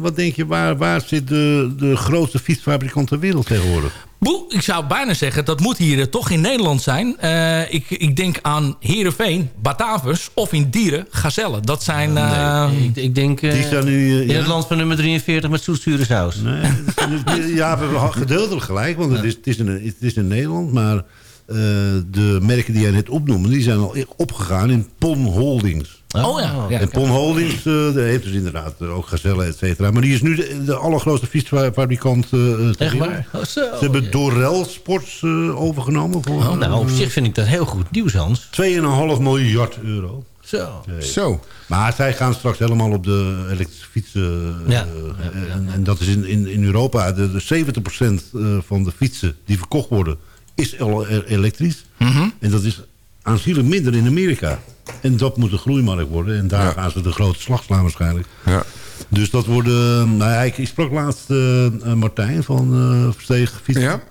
Wat denk je, waar, waar zit de, de grootste fietsfabrikant ter wereld tegenwoordig? Boe, ik zou bijna zeggen, dat moet hier eh, toch in Nederland zijn. Eh, ik, ik denk aan Heerenveen, Batavus of in Dieren, Gazelle. Dat zijn... eh, Nee, ik, ik denk eh, Die staan nu, in ja. het land van nummer 43 met zoetzure saus. Nee, ja, we hebben gedeeltelijk gelijk, want het is, het is, in, het is in Nederland. Maar de merken die jij net opnoemde, die zijn al opgegaan in PON Holdings. Oh ja. ja. en PON Holdings, eh, heeft dus inderdaad eh, ook Gazelle, et cetera. Maar die is nu de, de allergrootste fietsfabrikant eh, ter Echt waar? Oh, zo. Ze hebben Dorel Sports eh, overgenomen voor Oh, nou, op zich vind ik dat heel goed nieuws, Hans. 2,5 miljard euro. Zo. Zo. Maar zij gaan straks helemaal op de elektrische fietsen. eh, Ja. eh, En, en dat is in, in, in Europa. De, de 70% eh, van de fietsen die verkocht worden, is el- el- elektrisch. Mhm. En dat is aanzienlijk minder in Amerika. En dat moet een groeimarkt worden. En daar Ja. gaan ze de grote slag slaan waarschijnlijk. Ja. Dus dat worden... Nou, ja, ik, sprak laatst eh, eh, Martijn van eh Versteeg Fietsen. Ja?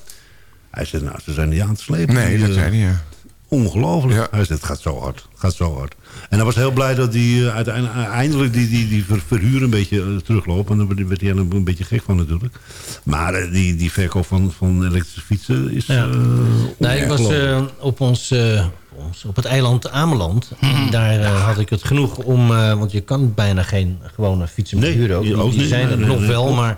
Hij zei, nou, ze zijn niet aan te slepen. Nee, Die, dat eh, zei hij, ja. Ongelooflijk. Ja. Hij zei, het gaat zo hard. Het gaat zo hard. En hij was heel blij dat hij eh, uiteindelijk eindelijk die, die, die ver- verhuur een beetje eh, terugloopt. En daar werd- hij een, een beetje gek van natuurlijk. Maar eh, die, die verkoop van, van elektrische fietsen is Ja. eh, Nou, ik was eh, op, ons, eh, op ons, op het eiland Ameland. En daar eh, had ik het genoeg om... eh, want je kan bijna geen gewone fietsen meer Nee, huren. Ook. je Die, die zijn er Nee, nog nee, wel, maar...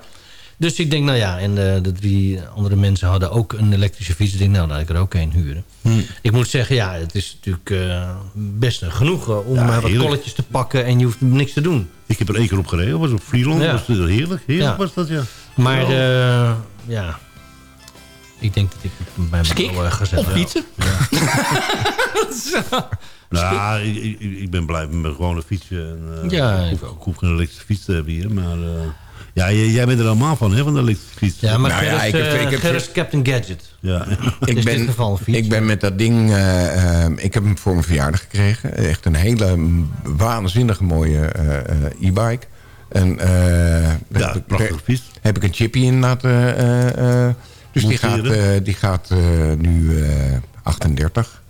Dus ik denk, nou ja, en eh, de drie andere mensen hadden ook een elektrische fiets. Ik denk, nou, dan ga ik er ook een huren. Hm. Ik moet zeggen, ja, het is natuurlijk eh, best een genoegen om Ja, eh, wat kolletjes te pakken en je hoeft niks te doen. Ik heb er één keer op gereden. was op Freeland. Ja. was heerlijk. Heerlijk Ja. was dat, ja. Maar Ja. eh, ja, ik denk dat ik bij mijn zetten. Of fietsen? Nou, ik, ben blij met mijn gewone fietsje. En, eh, Ja, ik, ik hoef, ik hoef geen elektrische fiets te hebben hier. Maar eh, ja, jij, jij bent er allemaal van, hè, van de elektrische fiets. Ja, maar Nou ja, Gerrit, ik heb- eh, ik heb- Gerrit Captain Gadget. Ja. Ik in ben, dit geval fiets. ik ben met dat ding... eh, eh, ik heb hem voor mijn verjaardag gekregen. Echt een hele waanzinnige mooie eh, eh, e-bike. En eh, Ja, heb, ik, prachtige fiets. heb ik een chippy in laten... eh, eh, dus die gaat, eh, die gaat eh, nu eh, 38.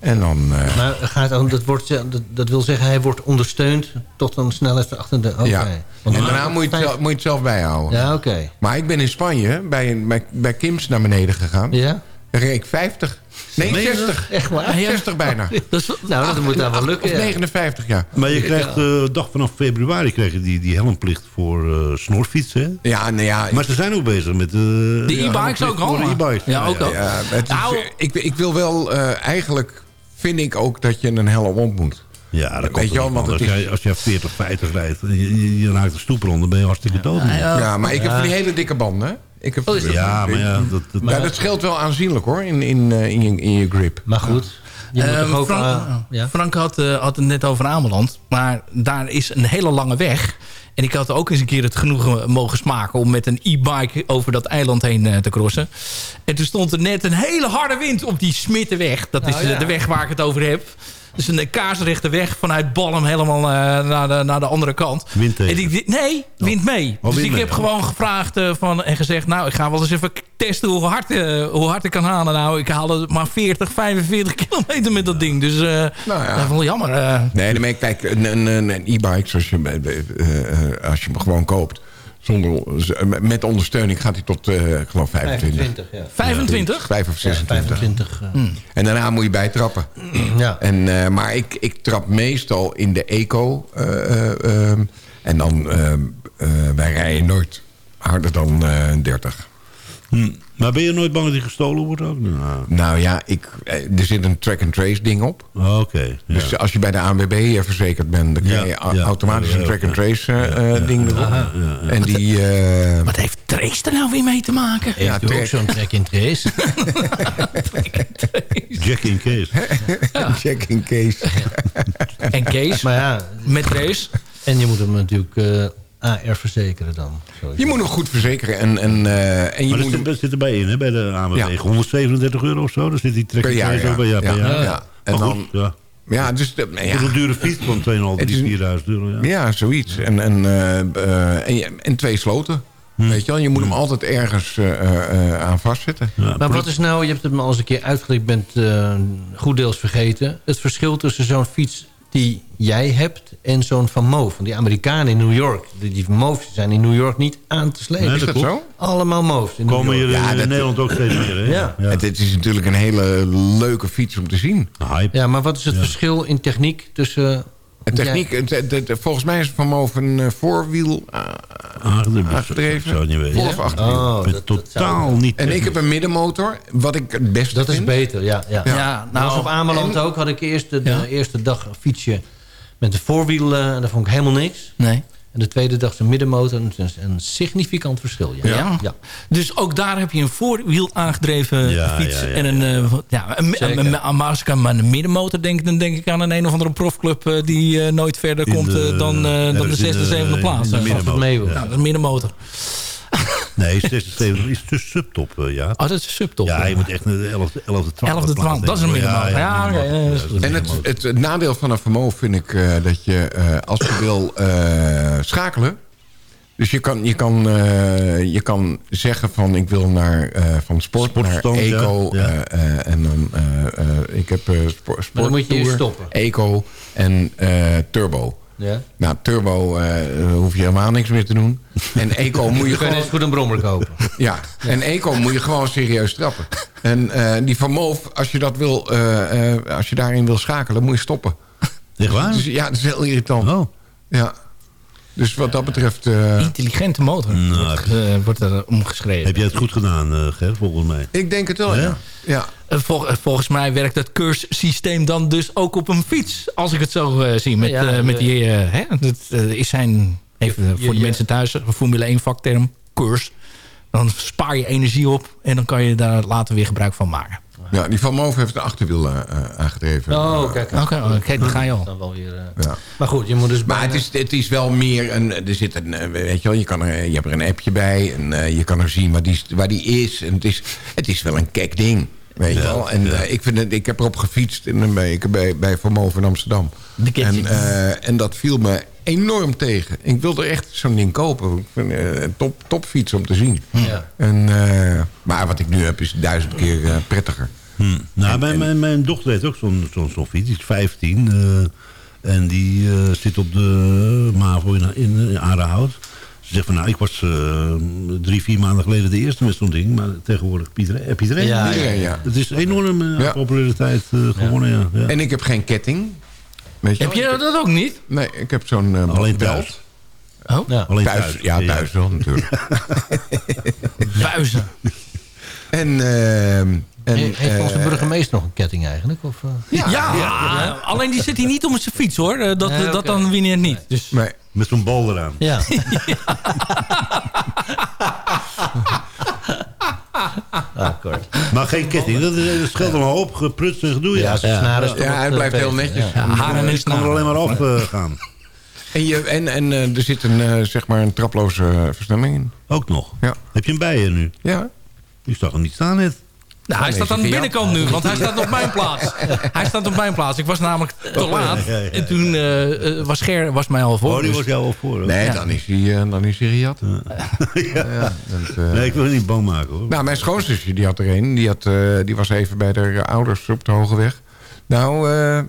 En dan... eh, Maar gaat, dat, wordt, dat, dat wil zeggen, hij wordt ondersteund tot een snelheid van 38. Oké. Ja. Want en daarna moet je, het zelf, moet je het zelf bijhouden. Ja, oké. Maar ik ben in Spanje bij, bij, bij Kims naar beneden gegaan. Ja? Daar reed ik 50. Nee, Meen je 60. Echt waar? 60 bijna. Dat is, Nou, dat moet daar wel lukken. Of ja. 59, ja. Maar je krijgt eh dag vanaf februari krijg je die, die helmplicht voor eh snorfietsen. Ja, nee, ja. Maar ze zijn ook bezig met... eh, de e-bikes ook al. De e-bikes. Ja, ook al. ja, Nou- ik, ik wil wel eh, eigenlijk... Vind ik ook dat je een helm op moet. Ja, dat Weet komt je wel, want Als, het is- jij, als jij 40, 50 rijdt en je, je, je raakt de stoep rond, dan ben je hartstikke dood. Ja, Ja, maar ik heb van die hele dikke banden. Ik heb, Oh, dat- maar ja, dat, dat, Ja, dat scheelt wel aanzienlijk hoor, in, in, eh, in, je, in je grip. Maar goed, ook... Frank, eh, ja? Frank had, eh, had het net over Ameland. Maar daar is een hele lange weg. En ik had ook eens een keer het genoegen mogen smaken... om met een e-bike over dat eiland heen eh, te crossen. En toen stond er net een hele harde wind op die Smittenweg. Dat is Nou, ja. de weg waar ik het over heb. Dus een kaarsrechte weg vanuit Balm helemaal eh, naar, de, naar de andere kant. Wind tegen. En ik, nee, wind mee. Oh, dus wind ik mee. heb gewoon gevraagd eh, van, en gezegd... nou, ik ga wel eens even testen hoe hard, eh, hoe hard ik kan halen. Nou, ik haalde maar 40, 45 kilometer met dat ding. Dus eh Nou ja. dat is wel jammer. eh. Nee, maar kijk, een, een, een een e-bike, zoals je, eh, eh, als je hem gewoon koopt... Zonder, z- met ondersteuning gaat hij tot, eh, ik geloof 25. 25, ja. 25? 5 of Ja, 26. 25. eh. En daarna moet je bijtrappen. Ja. En, eh, maar ik, ik trap meestal in de eco. eh, eh, ehm, en dan, ehm, eh, wij rijden nooit harder dan eh 30. Hm. Maar ben je nooit bang dat die gestolen wordt ook? Nou, Nou ja, ik, eh, er zit een track-and-trace ding op. Oké. ja. Dus als je bij de ANWB verzekerd bent... dan krijg je Ja, automatisch Ja, een ja, track-and-trace ja. ding erop. Ja, ja, ja. En die... eh, Wat heeft Trace er nou weer mee te maken? Heeft Ja, u ook zo'n track in trace? Jack in case. Check in case. En Kees, maar ja, met Trace. en je moet hem natuurlijk eh, AR verzekeren dan. sowieso. Je moet hem goed verzekeren. En, en, eh, en je Maar dat moet zit, dat zit erbij in, hè, bij de. Ja. 137 euro of zo. Dan zit die trek Per jaar, ja. bij ja, per Ja, jaar. ja. En dan- goed, ja. Ja, dus... de- Voor ja. een dure fiets van 2.500, Het is 3.000, een- 4.000 euro. Ja. Ja, zoiets. En, en, eh, eh, en, twee sloten. Weet je wel, je moet hem altijd ergens eh, eh, eh, aan vastzetten. Ja, Maar wat is nou, je hebt het me al eens een keer uitgelegd, bent eh, goed deels vergeten. Het verschil tussen zo'n fiets die jij hebt en zo'n Van Moof. Want die Amerikanen in New York, die, Van Moof zijn in New York niet aan te slepen. Nee, Is dat klopt. zo? Allemaal Moofs New Komen hier Ja, in dat- Nederland ook steeds meer, hè? Ja. Het, het is natuurlijk een hele leuke fiets om te zien. Hype. Ja, maar wat is het Ja. verschil in techniek tussen... En techniek, volgens mij is het van boven een eh, voorwiel eh, Aangedreven. niet weten. Of achterwiel. Oh, dat- dat totaal niet... En ik heb een middenmotor, wat ik het beste Dat is beter, ja. ja. Ja. Ja, Nou, nou, op Ameland en- ook had ik eerst de, eerste dag een fietsje met de voorwiel. eh, en daar vond ik helemaal niks. nee. En de tweede dag zijn middenmotor. Is een significant verschil. Ja. Ja. Ja. Dus ook daar heb je een voorwiel aangedreven Ja, fiets. en een, eh, ja, een, een, een, maar mijn middenmotor denk, dan denk ik aan een een of andere profclub eh, die eh, nooit verder In komt de- eh, dan, eh, dan de zesde, de- zevende in plaats. de Eh, middenmotor. Als het mee. Ja, dat is een middenmotor. Nee, 76 is te subtop, eh, ja. Oh, dat is een subtop. Ja, je moet echt naar de 11e, 11e 12e 11e, 12e, dat is een middenmotor. Ja, oké, ja, dat is goed. En het, het, het nadeel van een vermogen vind ik eh, dat je, eh, als je wil eh, schakelen... Dus je kan, je, kan, eh, je kan zeggen van ik wil naar, eh, van sport naar Sportstand, ja, eco. ja. eh, eh, en dan, eh, eh, ik heb eh sport, Maar dan moet je sporttour, stoppen. eco en eh, turbo. Ja. Nou, turbo eh, hoef je helemaal niks meer te doen. En eco moet je Je kan gewoon... eens goed een brommer kopen. Ja, en eco moet je gewoon serieus trappen. En eh, die van Moof, als je, dat wil, eh, eh, als je daarin wil schakelen, moet je stoppen. Echt waar? Dus, ja, dat is heel irritant. Oh. Ja. Dus wat dat betreft... eh, Intelligente motor Nou, wordt, eh, wordt er omgeschreven. Heb jij het goed gedaan, eh Ger, volgens mij? ik denk het wel, ja. Ja? ja. Vol- volgens mij werkt het cursussysteem dan dus ook op een fiets. Als ik het zo eh, zie. Met, Ja, eh, met die, eh, hè, dat is zijn, even voor de mensen thuis, een Formule 1 vakterm, cursus. Dan spaar je energie op en dan kan je daar later weer gebruik van maken. Ja, die van Moof heeft een achterwiel eh, eh, aangedreven. Oh, kijk. Oké, oké, dan ga je al. Dan wel weer, eh, Ja. Maar goed, je moet dus... Maar het is, het is wel meer een. Er zit een. Weet je wel, je, kan er, je hebt er een appje bij. En eh, je kan er zien waar die, waar die is. En het is, het is wel een kek ding. Weet je wel. En ik, vind het, ik heb erop gefietst in, bij, bij, bij Vermogen in Amsterdam. De En, eh, en dat viel me enorm tegen. Ik wilde echt zo'n ding kopen. Ik vind een top, topfiets om te zien. Ja. En, eh, maar wat ik nu heb is duizend keer prettiger. Hm. Nou, mijn, mijn, mijn dochter heeft ook zo'n zo'n zo'n fiets. Die is 15. eh, en die eh, zit op de MAVO in, in, in Aardehout. Ze zegt van, nou, ik was eh, drie, vier maanden geleden de eerste met zo'n ding. Maar tegenwoordig Pieter, heb iedereen. Ja, Iedereen, ja. Het is enorm eh, Ja. populariteit eh, gewonnen, ja. ja. En ik heb geen ketting. Weet je Heb je dat ook niet? Nee, ik heb zo'n eh, Alleen belt. thuis. Oh, Ja. Alleen Thuis, ja, thuis wel natuurlijk. buizen. en, ehm en He- Heeft onze eh, burgemeester nog een ketting eigenlijk? Of, eh? Ja, alleen die zit hier niet om zijn fiets hoor. Dat, Nee, dat dan het niet. Dus, nee, Met zo'n bal eraan. Ja. Akkoord. Maar geen ketting, dat, is, dat scheelt allemaal op. Geprutst en gedoe. Ja, Ja, ja, hij blijft heel netjes. ja. ja, haren en kan er alleen maar af gaan. En, je, en, en er zit een, zeg maar een traploze versnelling in. Ook nog. Ja. Heb je hem bij je nu? Ja. Ik zag hem niet staan net. Nou, hij staat aan de binnenkant nu, want hij staat op mijn plaats. Hij staat op mijn plaats. Ik was namelijk te laat. ja, ja, ja. En toen eh, eh, was Ger was mij al voor. Oh, die dus- was jou al voor. hoor. Nee, Ja. dan is hij, eh, dan is hij gejat. Ja, dat, eh, Nee, ik wil het niet bang maken hoor. Nou, mijn schoonzusje die had er een. Die, had, eh, die was even bij haar ouders op de Hoge Weg. Nou, eh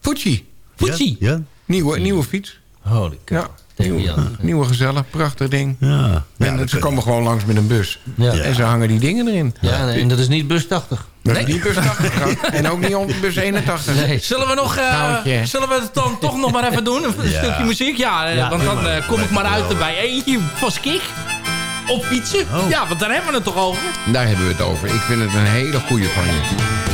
Fuji. Fuji. Ja? Nieuwe, nieuwe fiets. Holy cow. Ja. Nieuwe gezellig, prachtig ding. Ja. En ze komen gewoon langs met een bus. Ja. En ze hangen die dingen erin. Ja, en dat is niet bus 80. Dat is niet bus 80 en ook niet om bus 81. Zullen we, nog, eh, zullen we het dan toch nog maar even doen? Een Ja. stukje muziek? Ja, eh, Ja, want dan eh, kom ik maar uit bij eentje van Skik. Op fietsen. Ja, want daar hebben we het toch over? Daar hebben we het over. Ik vind het een hele goede van je.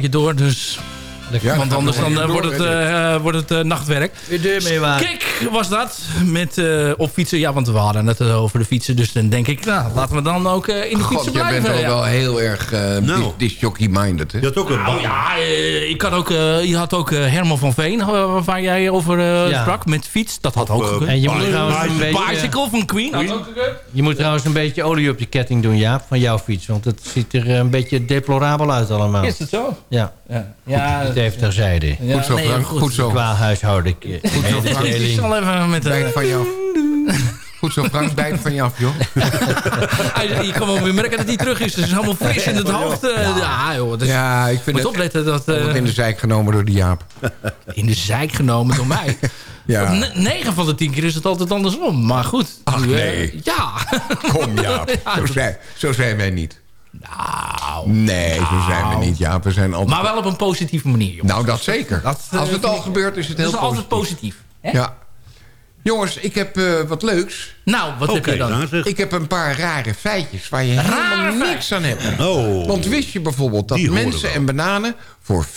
Tijdje door, dus... Ja, Want anders dan eh, even wordt het, eh, eh, wordt het nachtwerk. Weer deur mee waar. Kijk, was dat. Met eh, op fietsen. Ja, want we hadden het eh, over de fietsen. Dus dan denk ik, nou, laten we dan ook eh, in de fietsen God, jij blijven. bent al ja. wel heel erg uh, Nou. disjockey-minded, hè? Je had ook een Nou ja, eh, ik had ook, eh, je had ook eh, Herman van Veen, eh, waar jij over eh, Ja. sprak, met fiets. Dat had ook eh, gekund. En je moet trouwens een beetje... Bicycle van Queen. had ook gekund. Je moet trouwens een beetje olie op je ketting doen, Jaap, van jouw fiets. Want het ziet er eh, een beetje deplorabel uit allemaal. Is het zo? Ja, Ja, ja, het heeft terzijde. ja, Goed zo, nee, Frank. goed. Goed zo. Qua huishouden. Goed zo, Frank. Zal even met Bijt van je af. Goed zo, Frank. Bijt van je af, joh. Je kan wel weer merken dat hij terug is. Het is helemaal fris in het hoofd. eh, ja, joh. Dus Ja, ik vind moet het... opletten dat... wordt eh, in de zijk genomen door die Jaap. in de zijk genomen door mij. Ja. Ne- 9 van de 10 keer is het altijd andersom. Maar goed. Ach, eh, nee. ja. Kom, Jaap. Ja, Zo zijn, zo zijn wij niet. Nou. Nee, zo zijn we niet, Jaap. We zijn altijd... Maar wel op een positieve manier, jongens. Nou, dat zeker. Dat, Als het al gebeurt, is het Dat heel is altijd positief. positief. hè? Ja. Jongens, ik heb eh, wat leuks. Nou, wat heb je dan? nou zeg. Ik heb een paar rare feitjes waar je Rare helemaal niks aan hebt. Oh. Want wist je bijvoorbeeld dat mensen en bananen... voor 50%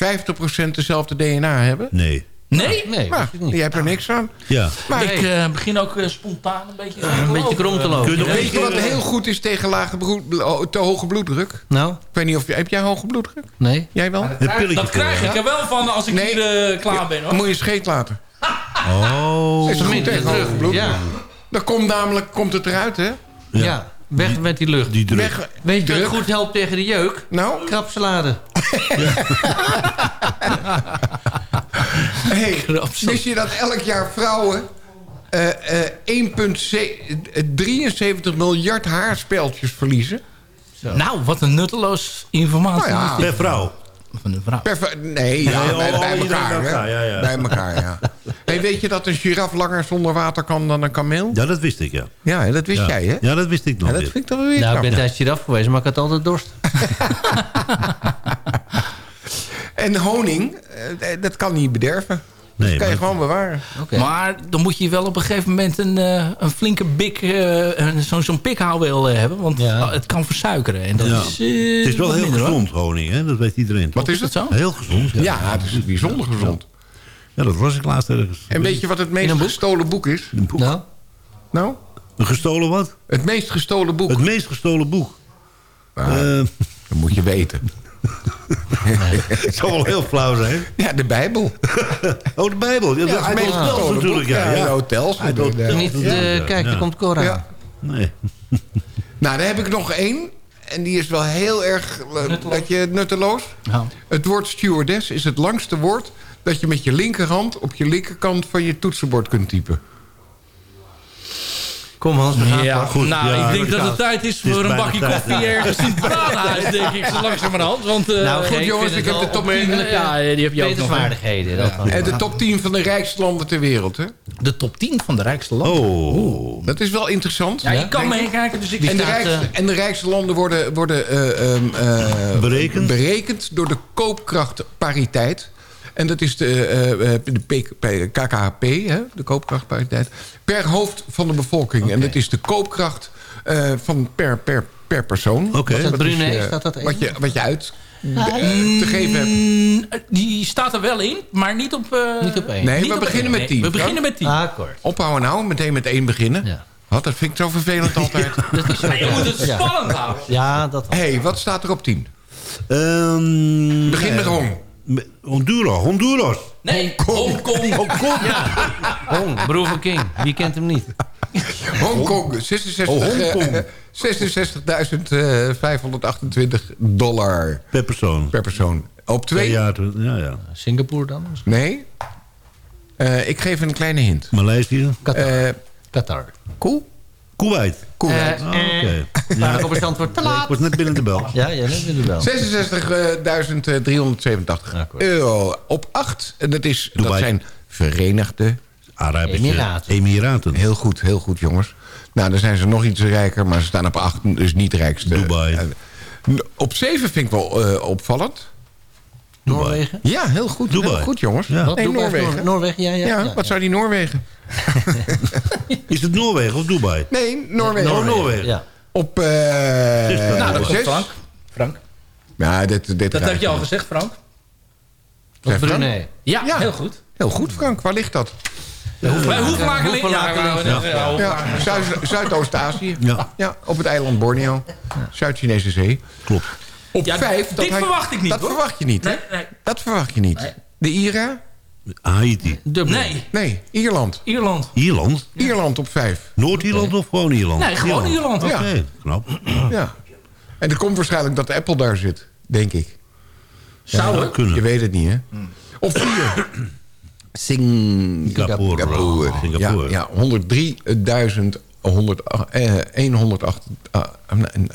dezelfde DNA hebben? Nee. Nee? Nee, Nou, wist ik niet. je hebt er niks aan. Ja. Maar ik eh, begin ook eh, spontaan een beetje, Een beetje krom te lopen. Kun je nog weet je wat heel goed is tegen lage bloed, oh, te hoge bloeddruk? Nou, Ik weet niet of je... Heb jij hoge bloeddruk? nee. Jij wel? Dat krijg ik er wel van als ik Nee. hier klaar ben. Dan Hoor. moet je scheet laten. Oh. Is goed minder tegen terug. hoge bloeddruk. Ja. Dan komt namelijk komt het eruit, hè? Ja. weg met die lucht. Die druk. Weg. Weet je wat Druk. goed helpt tegen de jeuk? Nou, Krapsalade. hey, wist je dat elk jaar vrouwen... eh, eh, 1,73 miljard haarspeltjes verliezen? Nou, wat een nutteloos informatie. Nou ja. Per vrouw. Van vrouw. Nee, ja, Nee, bij, oh, bij elkaar. bij hè? elkaar, ja, ja. Bij elkaar, ja. Hey, weet je dat een giraf langer zonder water kan dan een kameel? Ja, dat wist ik, ja. Ja, dat wist ja. jij, hè? Ja, dat wist ik nog Ja, dat vind ik toch weer Nou, ik ben tijdens giraf geweest, maar ik had altijd dorst. En honing, eh, dat kan niet bederven. Nee, dat kan je gewoon bewaren. Oké. Maar dan moet je wel op een gegeven moment een, eh, een flinke bik, eh, een- zo'n zo'n pikhouweel eh, hebben. Want Ja. het kan versuikeren. En dat Ja. is, Het is wel heel minder, hoor. gezond, honing, hè? Dat weet iedereen. Wat is het? zo? Heel gezond. Ja, het is bijzonder gezond. Ja, dat was ik laatst ergens. En weet je wat het meest gestolen boek is? Een boek. Nou, Nou, Een gestolen wat? het meest gestolen boek. Het meest gestolen boek. Ah, Eh, dat moet je weten. het zal wel heel flauw zijn. Ja, de Bijbel. Oh, de Bijbel. Ja, het meest hotels natuurlijk, ja. Ja, hotels. Niet, eh, kijk, ja. er komt Cora. Ja. Nee. Nou, daar heb ik nog één. En die is wel heel erg eh, dat je, nutteloos. Ja. Het woord stewardess is het langste woord... dat je met je linkerhand op je linkerkant van je toetsenbord kunt typen. Kom Hans, we gaan Ja, goed. nou, Ja, ik denk dat het tijd is voor een bakje tijd, koffie ja. ergens in het denk ik, zo langzamerhand. Want, eh, Nou, goed, ik jongens, ik heb de top 10. opmerkelijke Ja, die heb je ook nog. Dat van. En de top 10 van de rijkste landen ter wereld. Hè? de top 10 van de rijkste landen. Oh. Dat is wel interessant. Ja, je kan ik. meekijken, dus ik En de, rijkste, eh, en de rijkste landen worden, worden eh, ehm, eh, Berekend? berekend door de koopkrachtpariteit. En dat is de, eh, eh, de KKP, hè, de koopkrachtpariteit, per hoofd van de bevolking. En dat is de koopkracht eh, van per, per, per persoon. Oké. Is dat Dat is, Brunei? Staat dat één? wat, je, wat je uit te geven hebt. mm, die staat er wel in, maar niet op... eh, Niet op één. Nee, niet we op beginnen één. met Nee, 10. We beginnen met 10. Ah, akkoord. Ophouden nou, meteen met één beginnen. Ja. Wat, dat vind ik zo vervelend altijd. Dat is je moet het Ja. spannend houden. Ja, dat Hé, hey, wat staat er op 10? Ehm, Begin met Hong. Honduras. Honduras. Nee, Hongkong. Hong, broer van King. Wie kent hem niet? Hongkong, 66, Oh, Hongkong. eh, 66.528 dollar Per persoon. per persoon. Op Twee te- Ja, ja. Singapore dan? Nee. Eh, ik geef een kleine hint. Maleisië. Qatar. Eh Qatar. cool? Kuwait. Kuwait. Eh, Ah, Oké. Ik op een antwoord te Ik laat. was net binnen de bel. Ja, jij bent er wel. 66.387 Akkoord. euro. Op 8. En dat, is, dat Dubai. zijn Verenigde... Arabische Emiraten. Emiraten. Heel goed, heel goed jongens. Nou, dan zijn ze nog iets rijker, maar ze staan op 8, dus niet rijkste. Dubai. Eh, op 7 vind ik wel eh, opvallend. Noorwegen? Ja, heel goed. Dubai. Heel goed, jongens. Ja. Wat? Nee, Dubai of Noorwegen. Noor- Noorwegen, ja, ja. Ja, ja, wat zou die Noorwegen? Is het Noorwegen of Dubai? Nee, Noorwegen. Oh, Noorwegen. Ja. Op eh Nou, dat komt. Frank. Frank. Ja, dit, dit Dat heb je al gezegd, Frank. Of? Brunei. Ja, Ja. heel goed. Heel goed, Frank. Waar ligt dat? Bij Zuidoost-Azië. Ja. Ja, op het eiland Borneo. Zuid-Chinese Zee. Klopt. Op Ja, vijf... dit dat had- verwacht ik niet, Dat hoor. verwacht je niet, hè? Nee, nee. Dat verwacht je niet. Nee. De IRA? Haiti. Dublin. Nee, Nee, Ierland. Ierland. Ierland. Ierland op vijf. Noord-Ierland of gewoon Ierland? Nee, gewoon Ierland. Oké, knap. Ja. En er komt waarschijnlijk dat Apple daar zit, denk ik. Zou Ja, het? kunnen. Je weet het niet, hè? Op vier. Singapore. Singapore. Singapore. Ja, ja 103.108... eh, 108 ah, nee, nee,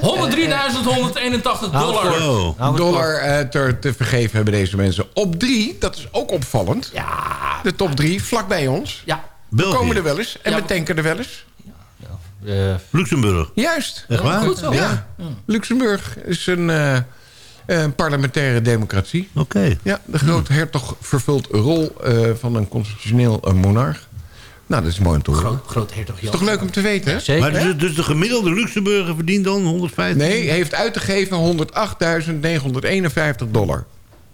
103.181 dollar. Nou, dollar eh, te, te vergeven hebben deze mensen. Op drie, dat is ook opvallend. Ja. De top drie, vlak bij ons. Ja. We komen er wel eens en Ja. we tanken er wel eens. eh, Luxemburg. Juist. Echt waar? Goed zo. Ja. Luxemburg is een, eh, een parlementaire democratie. Oké. Ja, de grote hertog vervult rol eh, van een constitutioneel monarch. Nou, dat is mooi om te horen. Groot, groot hertog is toch leuk om te weten, hè? Zeker. Maar dus, dus de gemiddelde Luxemburger verdient dan 150? Nee, hij heeft uit te geven 108.951 dollar.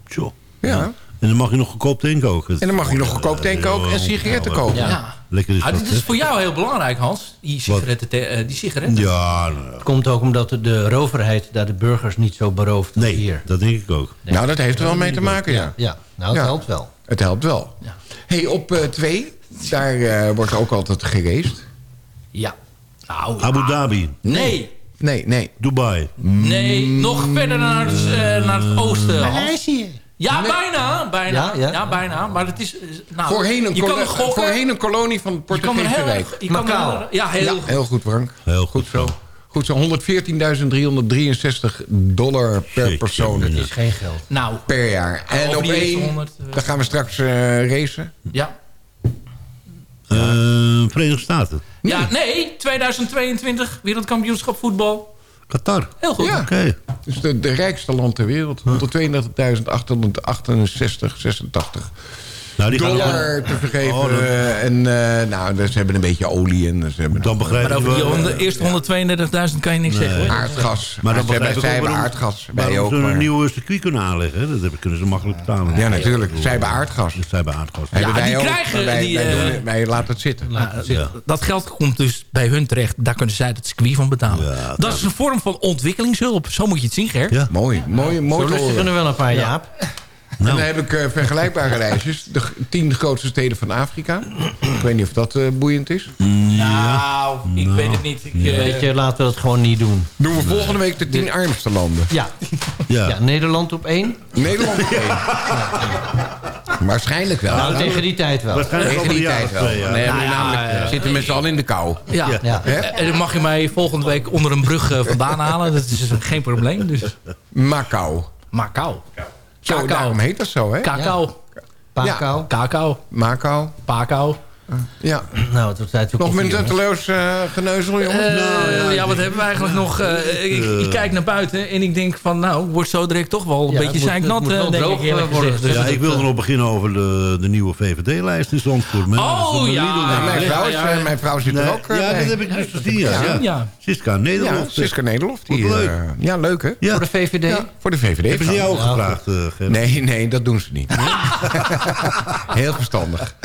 Tjoh. Ja. En dan mag je nog goedkoop tanken ook. En dan mag je nog goedkoop tanken ook en sigaretten kopen. Ja. Lekker is Ah, dat, dit is voor jou heel belangrijk, Hans. Die sigaretten. te- eh, die sigaretten. Ja, nou, Het komt ook omdat de, roverheid daar de burgers niet zo berooft als nee, hier. dat denk ik ook. Nou, dat heeft er wel mee te maken, ja. Ja, nou, het Ja. helpt wel. Het helpt wel. hey, op eh, twee, daar eh, wordt ook altijd geraced. Ja. Nou, Abu Dhabi, nee. Nee, nee. Dubai. Nee, nog verder naar het, eh, naar het oosten. Maleisië. Ja, bijna. bijna. Ja, Ja, ja. bijna. Maar het is... eh, Nou, voorheen, een je kan kolo- gokken. voorheen een kolonie van het je kan er Portugese heel Rijk. je kan er-. Ja, heel Ja, goed. heel goed, Frank. Heel goed zo. Goed zo, 114.363 dollar per persoon Het is geen geld. Nou, per jaar. En op één, 100, dan gaan we straks eh, racen. ja. Eh, Verenigde Staten. Ja, nee. 2022 wereldkampioenschap voetbal. Qatar. Heel goed. Ja. Oké. Dus de, de rijkste land ter wereld. 132.868, 86 Nou, die gaan dollar te vergeven. Oh, dan- eh, en eh, nou, dus ze hebben een beetje olie en ze hebben Dan begrijp Maar over die eerste 132.000 kan je niks zeggen. hoor. aardgas. Maar dan begrijp ik ook aardgas. Wij Waarom ook. een maar- nieuw circuit kunnen aanleggen. Dat kunnen ze makkelijk betalen. Ja, natuurlijk. Zij hebben aardgas. Dus zij hebben aardgas. Hebben die wij ook, krijgen maar wij, die, wij, eh, wij laten het zitten. Nou, Dat geld komt dus bij hun terecht. Daar kunnen zij het circuit van betalen. Ja, dat is een vorm van ontwikkelingshulp. Zo moet je het zien, Ger. Ja. Mooi, mooi, mooi Zo kunnen wel een paar, Jaap. En dan heb ik eh, vergelijkbare reisjes. De tien grootste steden van Afrika. Ik weet niet of dat eh, boeiend is. Nou, ik weet het niet. Ik, eh, Weet je, laten we dat gewoon niet doen. Doen we volgende week de tien armste landen. Ja. Ja. ja, Nederland op één. Nederland op één. Waarschijnlijk wel. Nou, tegen die tijd wel. Waarschijnlijk Tegen die tijd wel. twee, ja. Nee, Nou namelijk ja. zitten met z'n allen in de kou. ja. Ja. En dan mag je mij volgende week onder een brug eh, vandaan halen. Dat is geen probleem. Dus. Macau. Macau. Zo, daarom heet dat zo, hè? Cacao. Pakau. Cacao. Macau. Pakao. Ja. Nou, het wordt tijd voor Nog koffie, teloos eh, geneuzel, jongens? Eh, ja, wat hebben we eigenlijk nog? Eh, ik, ik kijk naar buiten en ik denk van, nou, wordt zo direct toch wel een Ja, beetje wel eh, denk droog, ik gezegd. Dus Ja, ik wilde nog beginnen over de, de nieuwe VVD-lijst in Zandvoort. Oh, ja. Ja, mijn, vrouw is, ja, ja. mijn vrouw zit Nee, er ook ja, dat heb ik dus gezien. Ja, ja. Ja. Siska Ja, Nederland. Siska Nederlof. Die, leuk. eh, ja, leuk, hè? Ja. Voor de VVD? Ja, voor de VVD. Hebben ze jou ook Ja, gevraagd? Nee, nee, dat doen ze niet. Heel verstandig.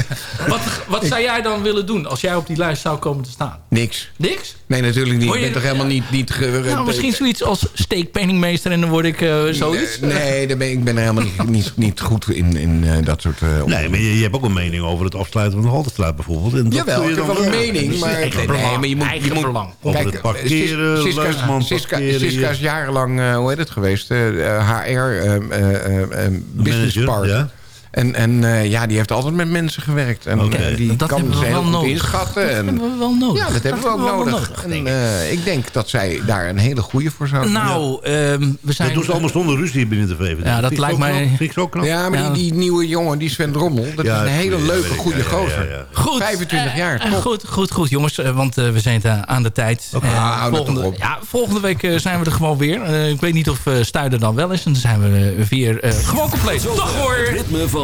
Wat, wat zou jij dan willen doen als jij op die lijst zou komen te staan? Niks. Niks? Nee, natuurlijk niet. Word Ik je- ben toch helemaal niet... niet Nou, misschien zoiets als steekpenningmeester en dan word ik eh, zoiets. Nee, nee daar ben, ik ben er helemaal niet, niet, niet goed in, in eh, dat soort... eh, Nee, maar je, je hebt ook een mening over het afsluiten van de Haltestraat bijvoorbeeld. En dat Jawel, je ik heb wel een mening, dus maar, eigen nee, belang. maar je moet... eigen je moet belang. Over het parkeren, Siska, Siska, parkeren, Siska is ja. jarenlang, eh, hoe heet het geweest? HR, eh, eh, eh, Business Manager, Park. ja. En, en eh, ja, die heeft altijd met mensen gewerkt. En die Dat kan hebben ze we heel wel goed nodig. inschatten. Dat en, hebben we wel nodig. Ja, dat hebben we ook wel nodig. nodig, en, denk ik. eh, ik denk dat zij daar een hele goede voor zou zijn. Nou, ehm, we zijn... Dat doen ze allemaal zonder ruzie binnen de VVD. Ja, dat lijkt mij- Vind ik zo knap. Ja, maar Ja. Die, die nieuwe jongen, die Sven Drommel... dat Ja, is een hele ja, leuke, goede gozer. ja, ja. Goed. 25 jaar, Eh, top. goed, goed, goed, jongens. Want eh, we zijn aan de tijd. Eh, dat volgende, ja, volgende week zijn we er gewoon weer. Eh, ik weet niet of uh, Stuider dan wel is. En dan zijn we weer eh, gewoon compleet. Dag hoor! Het ritme van